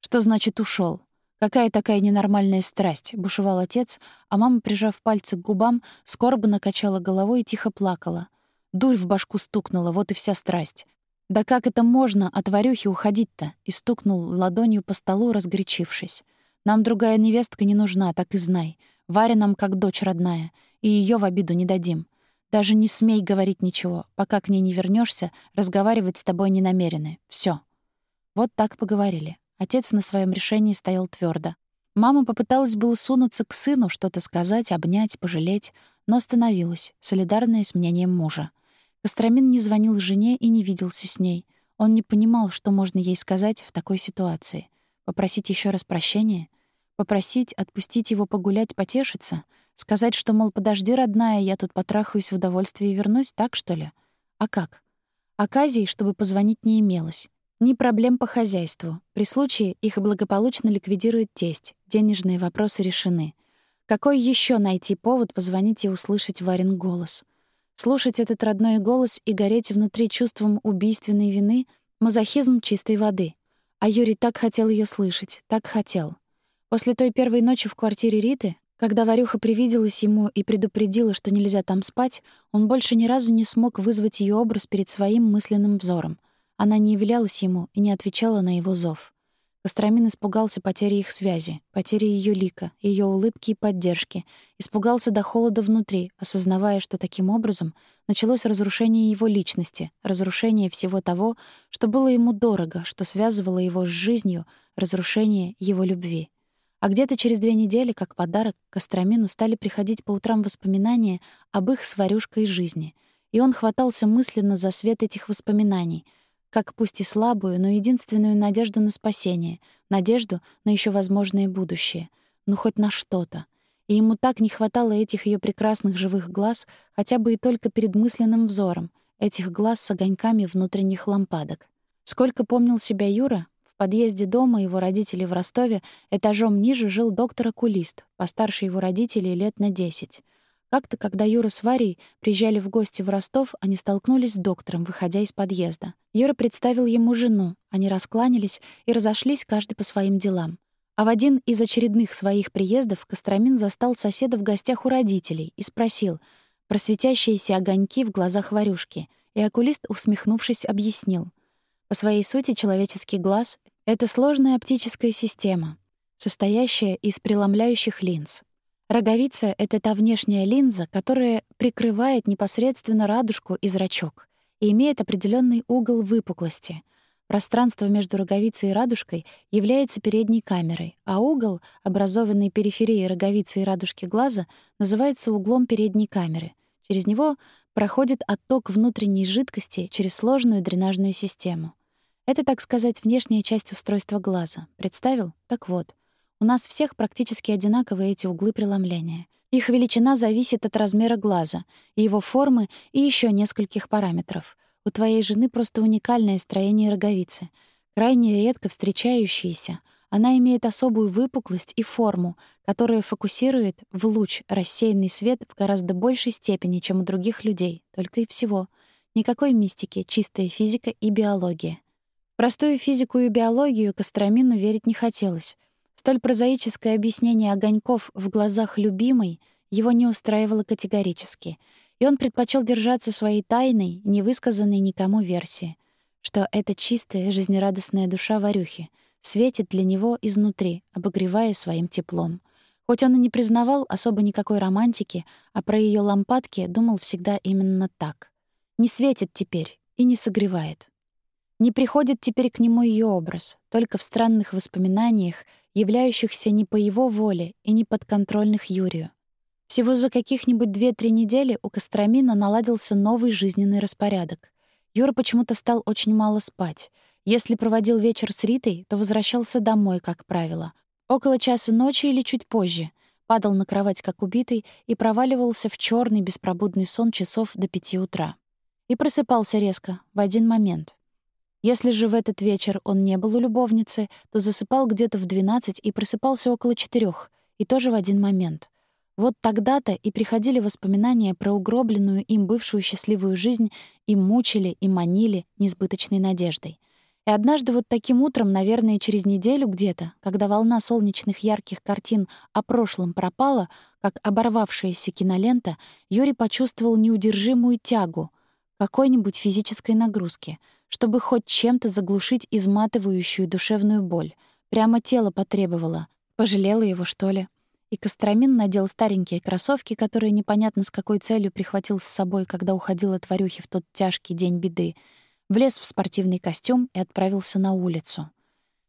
«Что значит ушел? Какая такая ненормальная страсть?» — бушевал отец, а мама, прижав пальцы к губам, скорбно накачала головой и тихо плакала. Дурь в башку стукнула, вот и вся страсть. «Да как это можно от Варюхи уходить-то?» — и стукнул ладонью по столу, разгорячившись. «Нам другая невестка не нужна, так и знай. Варя нам как дочь родная, и ее в обиду не дадим. Даже не смей говорить ничего. Пока к ней не вернешься, разговаривать с тобой не намерены. Все. Вот так поговорили. Отец на своем решении стоял твердо. Мама попыталась было сунуться к сыну, что-то сказать, обнять, пожалеть, но остановилась, солидарная с мнением мужа. Костромин не звонил жене и не виделся с ней. Он не понимал, что можно ей сказать в такой ситуации. Попросить еще раз прощения? Попросить отпустить его погулять, потешиться — Сказать, что, мол, подожди, родная, я тут потрахаюсь в удовольствии и вернусь, так что ли? А как? Оказий, чтобы позвонить, не имелось. Ни проблем по хозяйству. При случае их благополучно ликвидирует тесть. Денежные вопросы решены. Какой еще найти повод позвонить и услышать Варин голос? Слушать этот родной голос и гореть внутри чувством убийственной вины — мазохизм чистой воды. А Юрий так хотел ее слышать, так хотел. После той первой ночи в квартире Риты когда Варюха привиделась ему и предупредила, что нельзя там спать, он больше ни разу не смог вызвать ее образ перед своим мысленным взором. Она не являлась ему и не отвечала на его зов. Костромин испугался потери их связи, потери ее лика, ее улыбки и поддержки, испугался до холода внутри, осознавая, что таким образом началось разрушение его личности, разрушение всего того, что было ему дорого, что связывало его с жизнью, разрушение его любви. А где-то через две недели, как подарок, к Остромину стали приходить по утрам воспоминания об их с Варюшкой жизни. И он хватался мысленно за свет этих воспоминаний, как пусть и слабую, но единственную надежду на спасение, надежду на еще возможное будущее, ну хоть на что-то. И ему так не хватало этих ее прекрасных живых глаз, хотя бы и только перед мысленным взором, этих глаз с огоньками внутренних лампадок. Сколько помнил себя Юра, в подъезде дома его родителей в Ростове этажом ниже жил доктор-окулист, постарше его родителей лет на 10. Как-то, когда Юра с Варей приезжали в гости в Ростов, они столкнулись с доктором, выходя из подъезда. Юра представил ему жену, они раскланялись и разошлись каждый по своим делам. А в один из очередных своих приездов Костромин застал соседа в гостях у родителей и спросил про светящиеся огоньки в глазах Варюшки, и окулист, усмехнувшись, объяснил. По своей сути человеческий глаз — это сложная оптическая система, состоящая из преломляющих линз. Роговица — это та внешняя линза, которая прикрывает непосредственно радужку и зрачок и имеет определенный угол выпуклости. Пространство между роговицей и радужкой является передней камерой, а угол, образованный периферией роговицы и радужки глаза, называется углом передней камеры. Через него проходит отток внутренней жидкости через сложную дренажную систему. Это, так сказать, внешняя часть устройства глаза. Представил? Так вот, у нас всех практически одинаковые эти углы преломления. Их величина зависит от размера глаза, его формы и еще нескольких параметров — у твоей жены просто уникальное строение роговицы, крайне редко встречающееся. Она имеет особую выпуклость и форму, которая фокусирует в луч рассеянный свет в гораздо большей степени, чем у других людей, только и всего. Никакой мистики, чистая физика и биология. Простую физику и биологию Костромину верить не хотелось. Столь прозаическое объяснение огоньков в глазах любимой его не устраивало категорически — и он предпочел держаться своей тайной, невысказанной никому версии, что эта чистая, жизнерадостная душа Варюхи светит для него изнутри, обогревая своим теплом. Хоть он и не признавал особо никакой романтики, а про ее лампадки думал всегда именно так. Не светит теперь и не согревает. Не приходит теперь к нему ее образ, только в странных воспоминаниях, являющихся не по его воле и не подконтрольных Юрию. Всего за каких-нибудь 2-3 недели у Костромина наладился новый жизненный распорядок. Юра почему-то стал очень мало спать. Если проводил вечер с Ритой, то возвращался домой, как правило. Около часа ночи или чуть позже. Падал на кровать, как убитый, и проваливался в черный беспробудный сон часов до пяти утра. И просыпался резко, в один момент. Если же в этот вечер он не был у любовницы, то засыпал где-то в 12 и просыпался около четырех, и тоже в один момент — вот тогда-то и приходили воспоминания про угробленную им бывшую счастливую жизнь и мучили, и манили несбыточной надеждой. И однажды вот таким утром, наверное, через неделю где-то, когда волна солнечных ярких картин о прошлом пропала, как оборвавшаяся кинолента, Юрий почувствовал неудержимую тягу какой-нибудь физической нагрузки, чтобы хоть чем-то заглушить изматывающую душевную боль. Прямо тело потребовало. Пожалело его, что ли? И Костромин надел старенькие кроссовки, которые непонятно с какой целью прихватил с собой, когда уходил от Варюхи в тот тяжкий день беды, влез в спортивный костюм и отправился на улицу.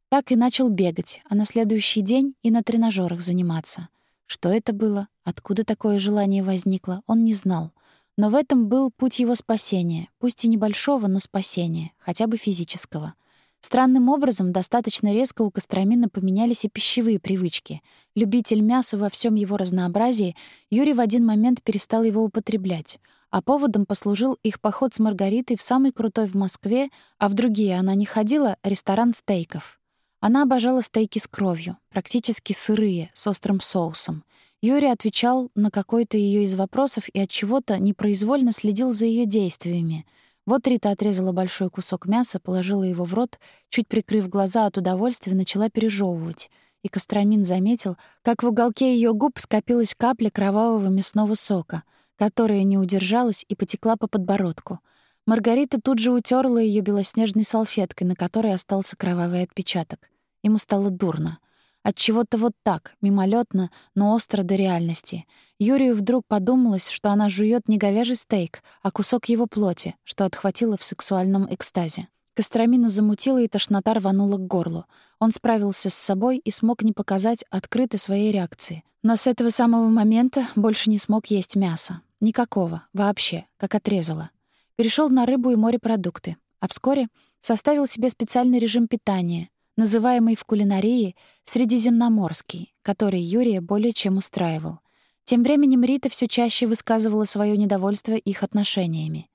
Так и начал бегать, а на следующий день и на тренажерах заниматься. Что это было, откуда такое желание возникло, он не знал. Но в этом был путь его спасения, пусть и небольшого, но спасения, хотя бы физического — Странным образом, достаточно резко у Костромина поменялись и пищевые привычки. Любитель мяса во всем его разнообразии, Юрий в один момент перестал его употреблять, а поводом послужил их поход с Маргаритой в самый крутой в Москве, а в другие она не ходила, ресторан стейков. Она обожала стейки с кровью, практически сырые, с острым соусом. Юрий отвечал на какой-то ее из вопросов и от чего-то непроизвольно следил за ее действиями — вот Рита отрезала большой кусок мяса, положила его в рот, чуть прикрыв глаза от удовольствия, начала пережевывать. И Костромин заметил, как в уголке ее губ скопилась капля кровавого мясного сока, которая не удержалась и потекла по подбородку. Маргарита тут же утерла ее белоснежной салфеткой, на которой остался кровавый отпечаток. Ему стало дурно. От чего-то вот так, мимолетно, но остро до реальности. Юрию вдруг подумалось, что она жует не говяжий стейк, а кусок его плоти, что отхватила в сексуальном экстазе. Костромина замутила, и тошнота рванула к горлу. Он справился с собой и смог не показать открыто своей реакции. Но с этого самого момента больше не смог есть мясо. Никакого, вообще, как отрезало. Перешел на рыбу и морепродукты. А вскоре составил себе специальный режим питания, называемый в кулинарии «средиземноморский», который Юрия более чем устраивал. Тем временем Рита все чаще высказывала свое недовольство их отношениями.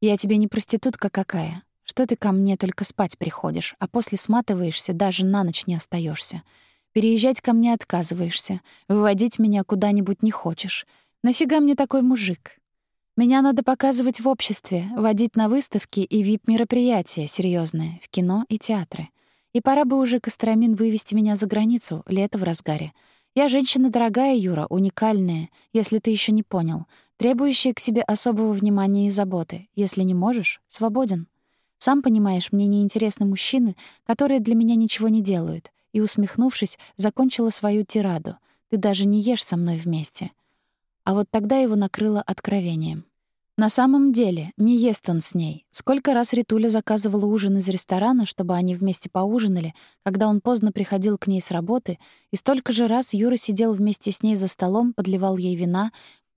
«Я тебе не проститутка какая. Что ты ко мне только спать приходишь, а после сматываешься, даже на ночь не остаешься. Переезжать ко мне отказываешься, выводить меня куда-нибудь не хочешь. Нафига мне такой мужик? Меня надо показывать в обществе, водить на выставки и вип-мероприятия серьезные, в кино и театры. И пора бы уже Костромин вывести меня за границу, лето в разгаре. Я женщина дорогая, Юра, уникальная, если ты еще не понял, требующая к себе особого внимания и заботы. Если не можешь, свободен. Сам понимаешь, мне неинтересны мужчины, которые для меня ничего не делают. И, усмехнувшись, закончила свою тираду. Ты даже не ешь со мной вместе. А вот тогда его накрыло откровением. На самом деле, не ест он с ней. Сколько раз Ритуля заказывала ужин из ресторана, чтобы они вместе поужинали, когда он поздно приходил к ней с работы, и столько же раз Юра сидел вместе с ней за столом, подливал ей вина,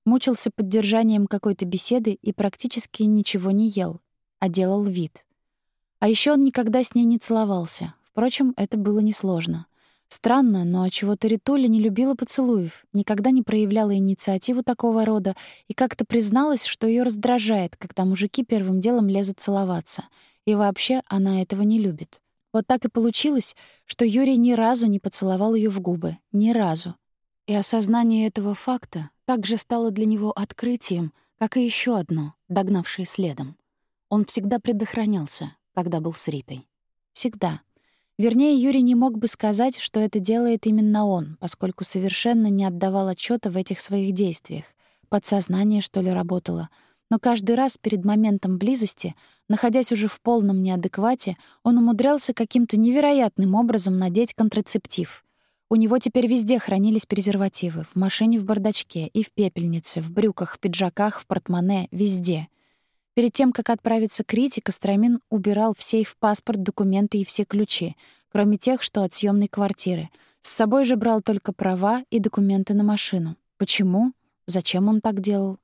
мучился поддержанием какой-то беседы и практически ничего не ел, а делал вид. А еще он никогда с ней не целовался. Впрочем, это было несложно. Странно, но чего-то Ритуля не любила поцелуев, никогда не проявляла инициативу такого рода и как-то призналась, что ее раздражает, когда мужики первым делом лезут целоваться. И вообще она этого не любит. Вот так и получилось, что Юрий ни разу не поцеловал ее в губы. Ни разу. И осознание этого факта также стало для него открытием, как и еще одно, догнавшее следом. Он всегда предохранялся, когда был с Ритой. Всегда. Вернее, Юрий не мог бы сказать, что это делает именно он, поскольку совершенно не отдавал отчета в этих своих действиях. Подсознание, что ли, работало. Но каждый раз перед моментом близости, находясь уже в полном неадеквате, он умудрялся каким-то невероятным образом надеть контрацептив. У него теперь везде хранились презервативы. В машине в бардачке, и в пепельнице, в брюках, в пиджаках, в портмоне, везде — Перед тем, как отправиться к Рите, Костромин убирал в сейф паспорт, документы и все ключи, кроме тех, что от съемной квартиры. С собой же брал только права и документы на машину. Почему? Зачем он так делал?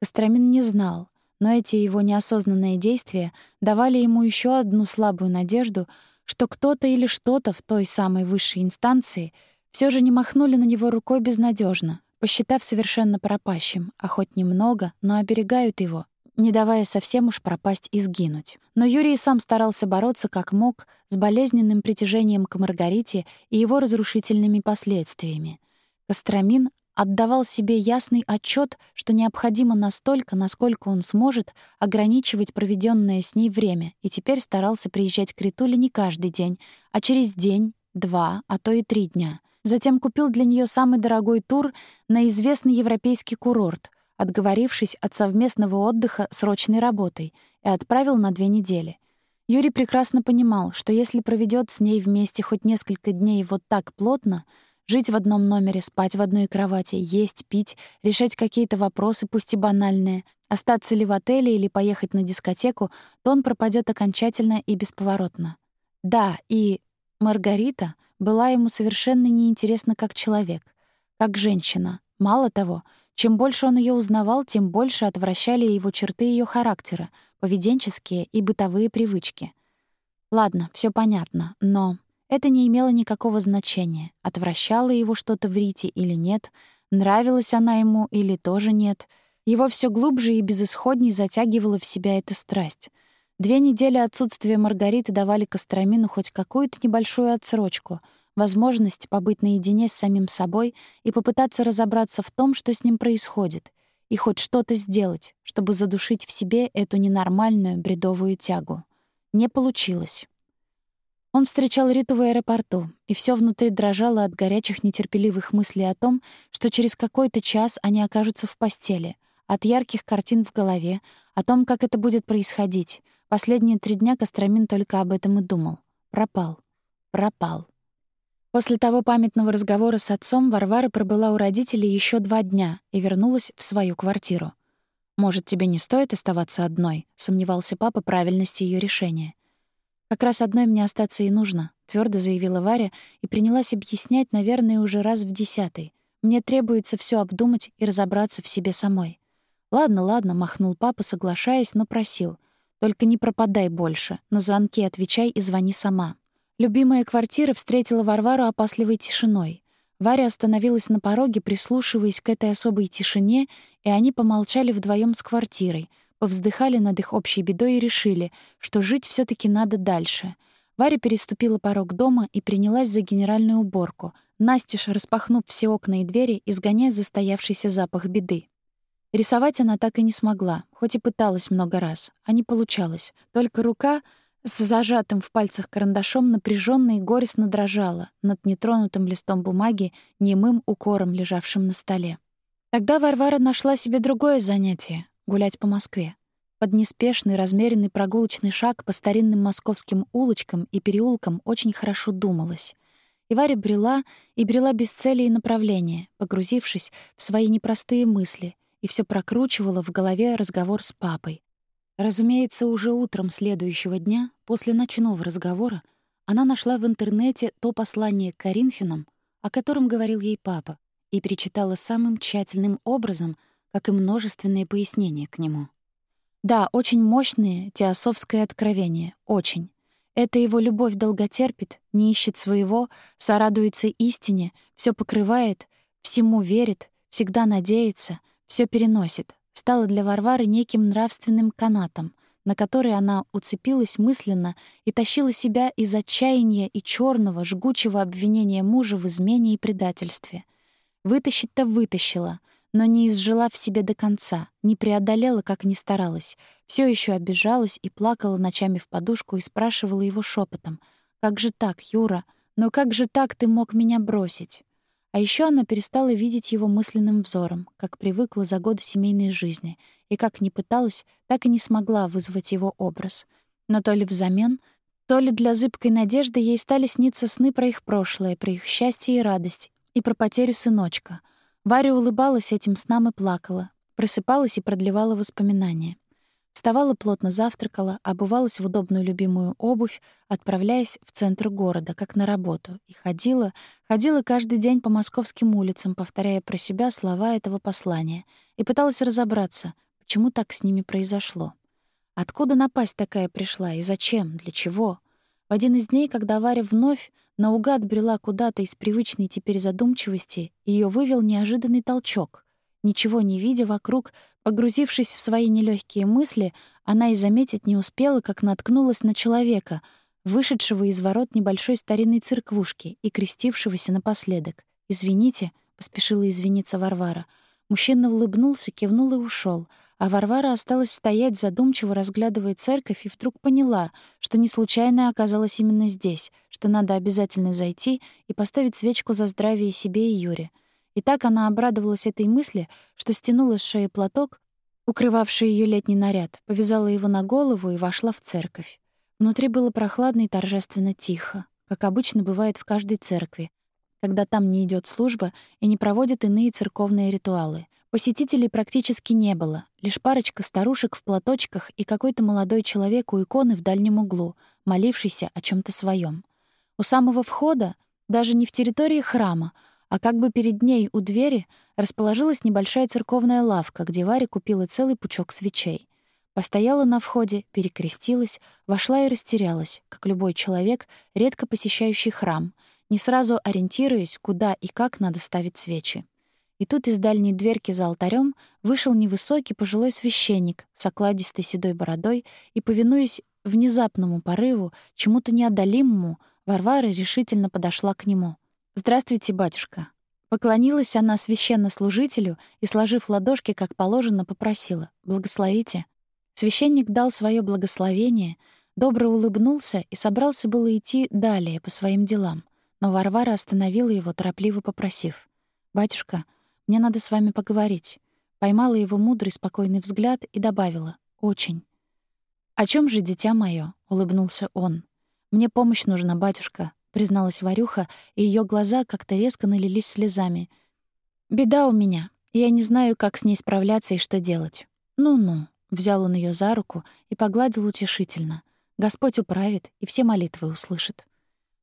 Костромин не знал, но эти его неосознанные действия давали ему еще одну слабую надежду, что кто-то или что-то в той самой высшей инстанции все же не махнули на него рукой безнадежно, посчитав совершенно пропащим, а хоть немного, но оберегают его, не давая совсем уж пропасть и сгинуть. Но Юрий сам старался бороться как мог с болезненным притяжением к Маргарите и его разрушительными последствиями. Костромин отдавал себе ясный отчет, что необходимо настолько, насколько он сможет, ограничивать проведенное с ней время, и теперь старался приезжать к Ритуле не каждый день, а через день, два, а то и три дня. Затем купил для нее самый дорогой тур на известный европейский курорт, отговорившись от совместного отдыха срочной работой, и отправил на две недели. Юрий прекрасно понимал, что если проведет с ней вместе хоть несколько дней вот так плотно, жить в одном номере, спать в одной кровати, есть, пить, решать какие-то вопросы, пусть и банальные, остаться ли в отеле или поехать на дискотеку, то он пропадет окончательно и бесповоротно. Да, и Маргарита была ему совершенно неинтересна как человек, как женщина. Мало того, чем больше он ее узнавал, тем больше отвращали его черты ее характера, поведенческие и бытовые привычки. Ладно, все понятно, но это не имело никакого значения. Отвращало его что-то в Рите или нет, нравилась она ему или тоже нет. Его все глубже и безысходней затягивала в себя эта страсть. Две недели отсутствия Маргариты давали Костромину хоть какую-то небольшую отсрочку — возможность побыть наедине с самим собой и попытаться разобраться в том, что с ним происходит, и хоть что-то сделать, чтобы задушить в себе эту ненормальную бредовую тягу. Не получилось. Он встречал Риту в аэропорту, и все внутри дрожало от горячих нетерпеливых мыслей о том, что через какой-то час они окажутся в постели, от ярких картин в голове, о том, как это будет происходить. Последние три дня Костромин только об этом и думал. Пропал. Пропал. После того памятного разговора с отцом Варвара пробыла у родителей еще два дня и вернулась в свою квартиру. «Может, тебе не стоит оставаться одной?» — сомневался папа правильности ее решения. «Как раз одной мне остаться и нужно», — твердо заявила Варя и принялась объяснять, наверное, уже раз в десятый. «Мне требуется все обдумать и разобраться в себе самой». «Ладно, ладно», — махнул папа, соглашаясь, но просил. «Только не пропадай больше. На звонки отвечай и звони сама». Любимая квартира встретила Варвару опасливой тишиной. Варя остановилась на пороге, прислушиваясь к этой особой тишине, и они помолчали вдвоем с квартирой, повздыхали над их общей бедой и решили, что жить все таки надо дальше. Варя переступила порог дома и принялась за генеральную уборку, настежь распахнув все окна и двери, изгоняя застоявшийся запах беды. Рисовать она так и не смогла, хоть и пыталась много раз, а не получалось. Только рука с зажатым в пальцах карандашом напряженно и горестно дрожала над нетронутым листом бумаги, немым укором, лежавшим на столе. Тогда Варвара нашла себе другое занятие — гулять по Москве. Под неспешный, размеренный прогулочный шаг по старинным московским улочкам и переулкам очень хорошо думалось. И Варя брела, и брела без цели и направления, погрузившись в свои непростые мысли, и все прокручивала в голове разговор с папой. Разумеется, уже утром следующего дня, после ночного разговора, она нашла в интернете то послание к Коринфянам, о котором говорил ей папа, и перечитала самым тщательным образом, как и множественные пояснения к нему. Да, очень мощное теософское откровение, очень. Это его любовь долготерпит, не ищет своего, сорадуется истине, все покрывает, всему верит, всегда надеется, все переносит. Стало для Варвары неким нравственным канатом, на который она уцепилась мысленно и тащила себя из отчаяния и черного жгучего обвинения мужа в измене и предательстве. Вытащить-то вытащила, но не изжила в себе до конца, не преодолела, как ни старалась. Все еще обижалась и плакала ночами в подушку и спрашивала его шепотом: «Как же так, Юра? Но как же так ты мог меня бросить?» А еще она перестала видеть его мысленным взором, как привыкла за годы семейной жизни, и как не пыталась, так и не смогла вызвать его образ. Но то ли взамен, то ли для зыбкой надежды ей стали сниться сны про их прошлое, про их счастье и радость, и про потерю сыночка. Варя улыбалась этим снам и плакала, просыпалась и продлевала воспоминания. Вставала плотно завтракала, обувалась в удобную любимую обувь, отправляясь в центр города, как на работу, и ходила, ходила каждый день по московским улицам, повторяя про себя слова этого послания, и пыталась разобраться, почему так с ними произошло. Откуда напасть такая пришла и зачем, для чего? В один из дней, когда Варя вновь наугад брела куда-то из привычной теперь задумчивости, ее вывел неожиданный толчок. Ничего не видя вокруг, погрузившись в свои нелегкие мысли, она и заметить не успела, как наткнулась на человека, вышедшего из ворот небольшой старинной церквушки и крестившегося напоследок. «Извините», — поспешила извиниться Варвара. Мужчина улыбнулся, кивнул и ушел, а Варвара осталась стоять, задумчиво разглядывая церковь, и вдруг поняла, что не случайно оказалась именно здесь, что надо обязательно зайти и поставить свечку за здравие себе и Юре. И так она обрадовалась этой мысли, что стянула с шеи платок, укрывавший ее летний наряд, повязала его на голову и вошла в церковь. Внутри было прохладно и торжественно тихо, как обычно бывает в каждой церкви, когда там не идет служба и не проводят иные церковные ритуалы. Посетителей практически не было, лишь парочка старушек в платочках и какой-то молодой человек у иконы в дальнем углу, молившийся о чем то своем. У самого входа, даже не в территории храма, а как бы перед ней у двери расположилась небольшая церковная лавка, где Варя купила целый пучок свечей. Постояла на входе, перекрестилась, вошла и растерялась, как любой человек, редко посещающий храм, не сразу ориентируясь, куда и как надо ставить свечи. И тут из дальней дверки за алтарем вышел невысокий пожилой священник с окладистой седой бородой и, повинуясь внезапному порыву, чему-то неодолимому, Варвара решительно подошла к нему — «Здравствуйте, батюшка». Поклонилась она священнослужителю и, сложив ладошки, как положено, попросила «Благословите». Священник дал свое благословение, добро улыбнулся и собрался было идти далее по своим делам, но Варвара остановила его, торопливо попросив «Батюшка, мне надо с вами поговорить». Поймала его мудрый, спокойный взгляд и добавила «Очень». «О чем же, дитя мое? улыбнулся он. «Мне помощь нужна, батюшка призналась Варюха, и ее глаза как-то резко налились слезами. Беда у меня. Я не знаю, как с ней справляться и что делать. Ну-ну, взял он ее за руку и погладил утешительно. Господь управит и все молитвы услышит.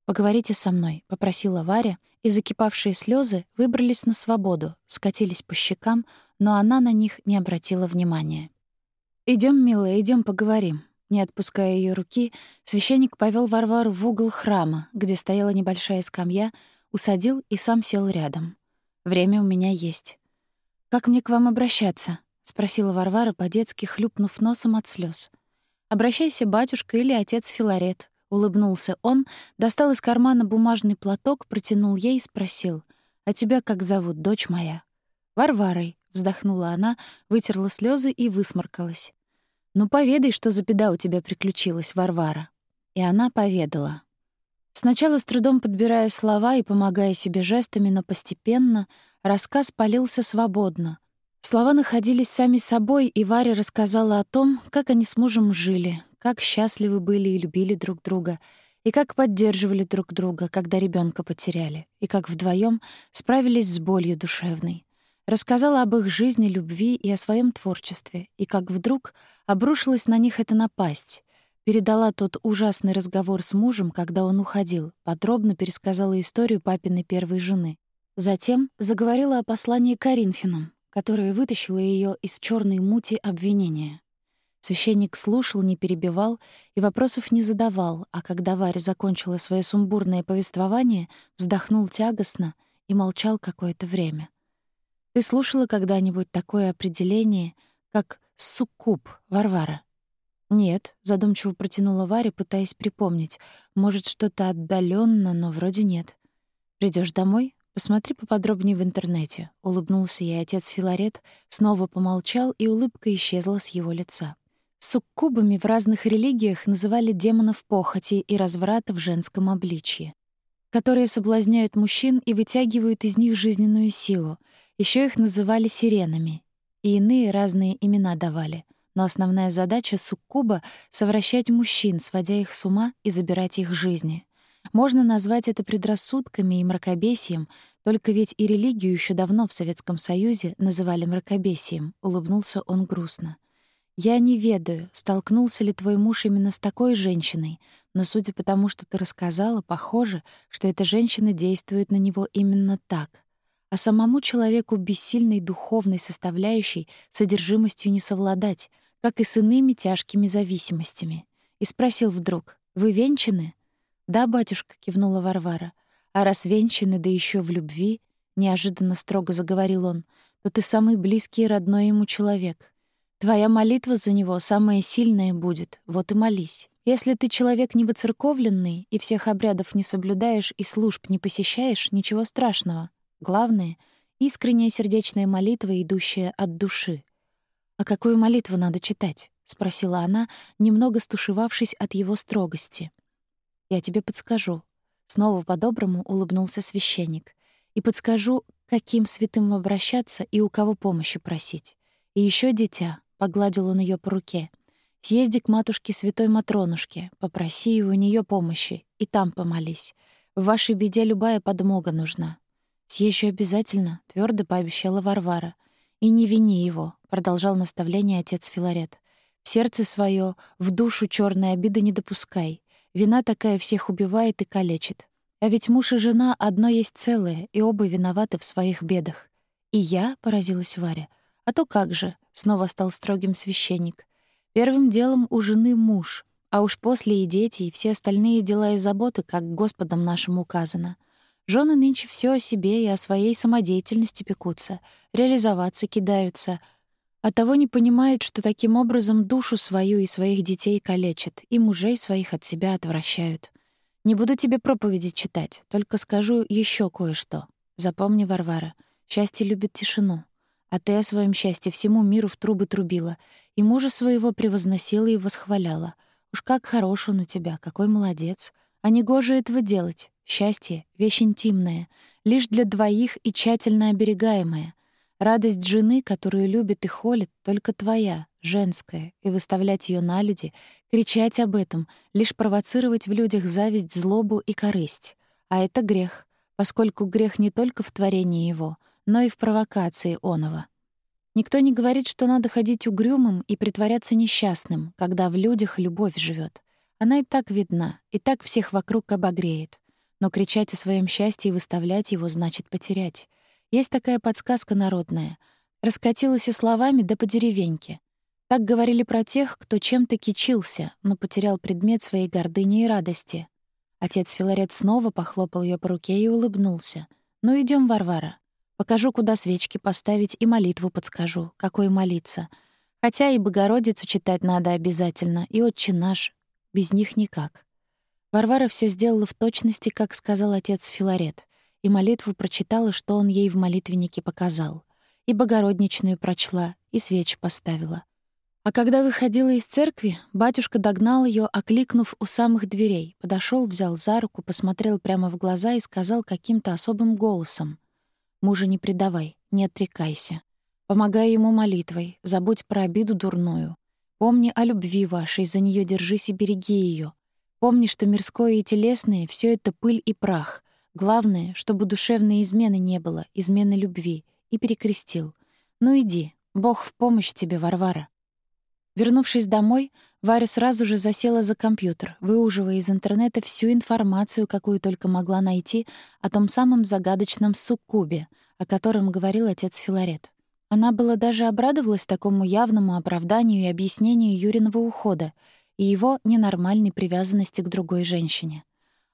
Поговорите со мной, попросила Варя, и закипавшие слезы выбрались на свободу, скатились по щекам, но она на них не обратила внимания. Идем, милая, идем поговорим. Не отпуская ее руки, священник повел Варвару в угол храма, где стояла небольшая скамья, усадил и сам сел рядом. «Время у меня есть». «Как мне к вам обращаться?» — спросила Варвара, по-детски хлюпнув носом от слез. «Обращайся, батюшка или отец Филарет», — улыбнулся он, достал из кармана бумажный платок, протянул ей и спросил. «А тебя как зовут, дочь моя?» «Варварой», — вздохнула она, вытерла слезы и высморкалась. «Ну, поведай, что за беда у тебя приключилась, Варвара». И она поведала. Сначала с трудом подбирая слова и помогая себе жестами, но постепенно рассказ полился свободно. Слова находились сами собой, и Варя рассказала о том, как они с мужем жили, как счастливы были и любили друг друга, и как поддерживали друг друга, когда ребенка потеряли, и как вдвоем справились с болью душевной. Рассказала об их жизни, любви и о своем творчестве, и как вдруг обрушилась на них эта напасть. Передала тот ужасный разговор с мужем, когда он уходил, подробно пересказала историю папиной первой жены. Затем заговорила о послании Коринфянам, которое вытащило ее из черной мути обвинения. Священник слушал, не перебивал и вопросов не задавал, а когда Варя закончила свое сумбурное повествование, вздохнул тягостно и молчал какое-то время. «Ты слушала когда-нибудь такое определение, как «суккуб», Варвара?» «Нет», — задумчиво протянула Варя, пытаясь припомнить. «Может, что-то отдаленно, но вроде нет. Придешь домой? Посмотри поподробнее в интернете», — улыбнулся ей отец Филарет, снова помолчал, и улыбка исчезла с его лица. Суккубами в разных религиях называли демонов похоти и разврата в женском обличье, которые соблазняют мужчин и вытягивают из них жизненную силу. Еще их называли сиренами, и иные разные имена давали. Но основная задача суккуба — совращать мужчин, сводя их с ума и забирать их жизни. Можно назвать это предрассудками и мракобесием, только ведь и религию еще давно в Советском Союзе называли мракобесием, улыбнулся он грустно. Я не ведаю, столкнулся ли твой муж именно с такой женщиной, но судя по тому, что ты рассказала, похоже, что эта женщина действует на него именно так. А самому человеку бессильной духовной составляющей содержимостью не совладать, как и с иными тяжкими зависимостями. И спросил вдруг: "Вы венчаны?" "Да, батюшка", кивнула Варвара. "А раз венчаны, да еще в любви", неожиданно строго заговорил он, "то ты самый близкий и родной ему человек. Твоя молитва за него самая сильная будет, вот и молись. Если ты человек невоцерковленный и всех обрядов не соблюдаешь и служб не посещаешь, ничего страшного. Главное — искренняя сердечная молитва, идущая от души. «А какую молитву надо читать?» — спросила она, немного стушевавшись от его строгости. «Я тебе подскажу». Снова по-доброму улыбнулся священник. «И подскажу, каким святым обращаться и у кого помощи просить. И еще, дитя, Погладил он ее по руке. «Съезди к матушке святой Матронушке, попроси у нее помощи, и там помолись. В вашей беде любая подмога нужна». «Съезжу обязательно», — твердо пообещала Варвара. «И не вини его», — продолжал наставление отец Филарет. «В сердце свое, в душу черной обиды не допускай. Вина такая всех убивает и калечит. А ведь муж и жена одно есть целое, и оба виноваты в своих бедах». «И я?» — поразилась Варя. «А то как же? Снова стал строгим священник. Первым делом у жены муж, а уж после и дети, и все остальные дела и заботы, как Господом нашим указано. Жены нынче все о себе и о своей самодеятельности пекутся, реализоваться кидаются, а того не понимают, что таким образом душу свою и своих детей калечат, и мужей своих от себя отвращают. Не буду тебе проповеди читать, только скажу еще кое-что. Запомни, Варвара, счастье любит тишину. А ты о своем счастье всему миру в трубы трубила, и мужа своего превозносила и восхваляла. Уж как хорош он у тебя, какой молодец. А не гоже этого делать. Счастье — вещь интимная, лишь для двоих и тщательно оберегаемая. Радость жены, которую любит и холит, только твоя, женская, и выставлять ее на люди, кричать об этом, лишь провоцировать в людях зависть, злобу и корысть. А это грех, поскольку грех не только в творении его — но и в провокации оного. Никто не говорит, что надо ходить угрюмым и притворяться несчастным, когда в людях любовь живет. Она и так видна, и так всех вокруг обогреет. Но кричать о своем счастье и выставлять его значит потерять. Есть такая подсказка народная. Раскатилась и словами да по деревеньке. Так говорили про тех, кто чем-то кичился, но потерял предмет своей гордыни и радости. Отец Филарет снова похлопал ее по руке и улыбнулся. «Ну идем, Варвара. Покажу, куда свечки поставить, и молитву подскажу, какой молиться. Хотя и Богородицу читать надо обязательно, и Отче наш. Без них никак. Варвара все сделала в точности, как сказал отец Филарет, и молитву прочитала, что он ей в молитвеннике показал. И Богородничную прочла, и свечи поставила. А когда выходила из церкви, батюшка догнал ее, окликнув у самых дверей, подошел, взял за руку, посмотрел прямо в глаза и сказал каким-то особым голосом — Мужа не предавай, не отрекайся. Помогай ему молитвой, забудь про обиду дурную. Помни о любви вашей, за нее держись и береги ее. Помни, что мирское и телесное — все это пыль и прах. Главное, чтобы душевной измены не было, измены любви. и перекрестил. «Ну иди, Бог в помощь тебе, Варвара». Вернувшись домой, Варя сразу же засела за компьютер, выуживая из интернета всю информацию, какую только могла найти о том самом загадочном суккубе, о котором говорил отец Филарет. Она была даже обрадовалась такому явному оправданию и объяснению Юриного ухода и его ненормальной привязанности к другой женщине.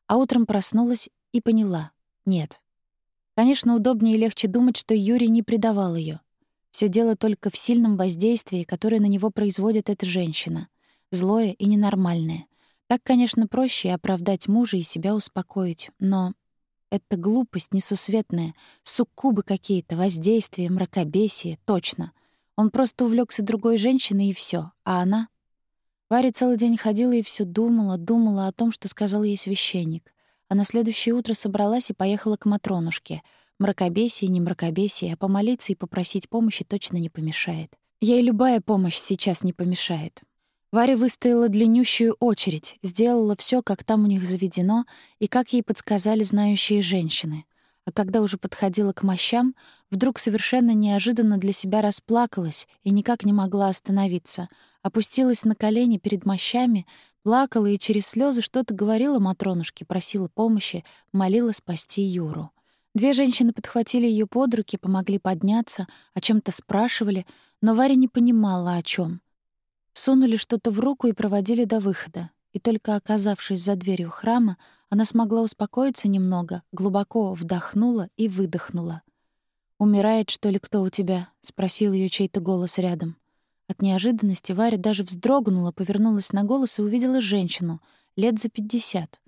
А утром проснулась и поняла — нет. Конечно, удобнее и легче думать, что Юрий не предавал ее. Все дело только в сильном воздействии, которое на него производит эта женщина — злое и ненормальное. Так, конечно, проще оправдать мужа и себя успокоить, но это глупость несусветная, суккубы какие-то, воздействие, мракобесие, точно. Он просто увлекся другой женщиной и все, а она... Варя целый день ходила и все думала, думала о том, что сказал ей священник. А на следующее утро собралась и поехала к Матронушке. Мракобесие, не мракобесие, а помолиться и попросить помощи точно не помешает. Ей любая помощь сейчас не помешает. Варя выстояла длиннющую очередь, сделала все, как там у них заведено и как ей подсказали знающие женщины. А когда уже подходила к мощам, вдруг совершенно неожиданно для себя расплакалась и никак не могла остановиться. Опустилась на колени перед мощами, плакала и через слезы что-то говорила Матронушке, просила помощи, молила спасти Юру. Две женщины подхватили ее под руки, помогли подняться, о чем то спрашивали, но Варя не понимала, о чем. Сунули что-то в руку и проводили до выхода. И только оказавшись за дверью храма, она смогла успокоиться немного, глубоко вдохнула и выдохнула. «Умирает, что ли, кто у тебя?» — спросил ее чей-то голос рядом. От неожиданности Варя даже вздрогнула, повернулась на голос и увидела женщину, лет за пятьдесят.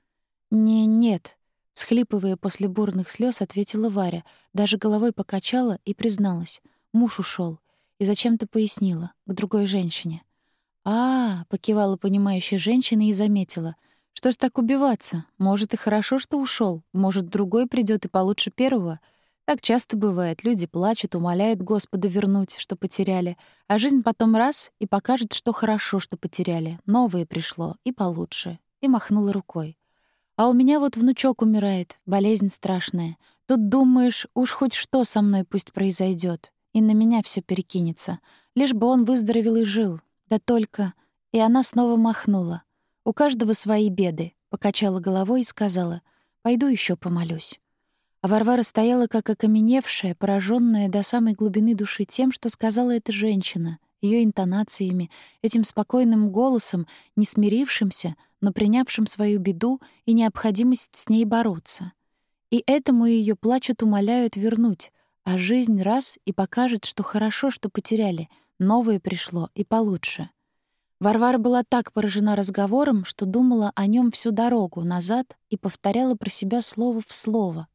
«Не, нет», — схлипывая после бурных слез, ответила Варя, даже головой покачала и призналась. Муж ушел и зачем-то пояснила, к другой женщине. «А, — покивала понимающая женщина и заметила. Что ж так убиваться? Может, и хорошо, что ушел. Может, другой придет и получше первого. Так часто бывает. Люди плачут, умоляют Господа вернуть, что потеряли. А жизнь потом раз — и покажет, что хорошо, что потеряли. Новое пришло, и получше. И махнула рукой. А у меня вот внучок умирает, болезнь страшная. Тут думаешь, уж хоть что со мной пусть произойдет, и на меня все перекинется. Лишь бы он выздоровел и жил, да только... И она снова махнула. У каждого свои беды, покачала головой и сказала, «Пойду еще помолюсь». А Варвара стояла как окаменевшая, пораженная до самой глубины души тем, что сказала эта женщина, ее интонациями, этим спокойным голосом, не смирившимся, но принявшим свою беду и необходимость с ней бороться. И этому ее плачут, умоляют вернуть, а жизнь раз и покажет, что хорошо, что потеряли — Новое пришло и получше. Варвара была так поражена разговором, что думала о нем всю дорогу назад и повторяла про себя слово в слово.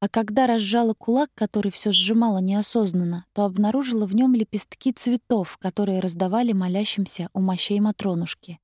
А когда разжала кулак, который все сжимала неосознанно, то обнаружила в нем лепестки цветов, которые раздавали молящимся у мощей Матронушки.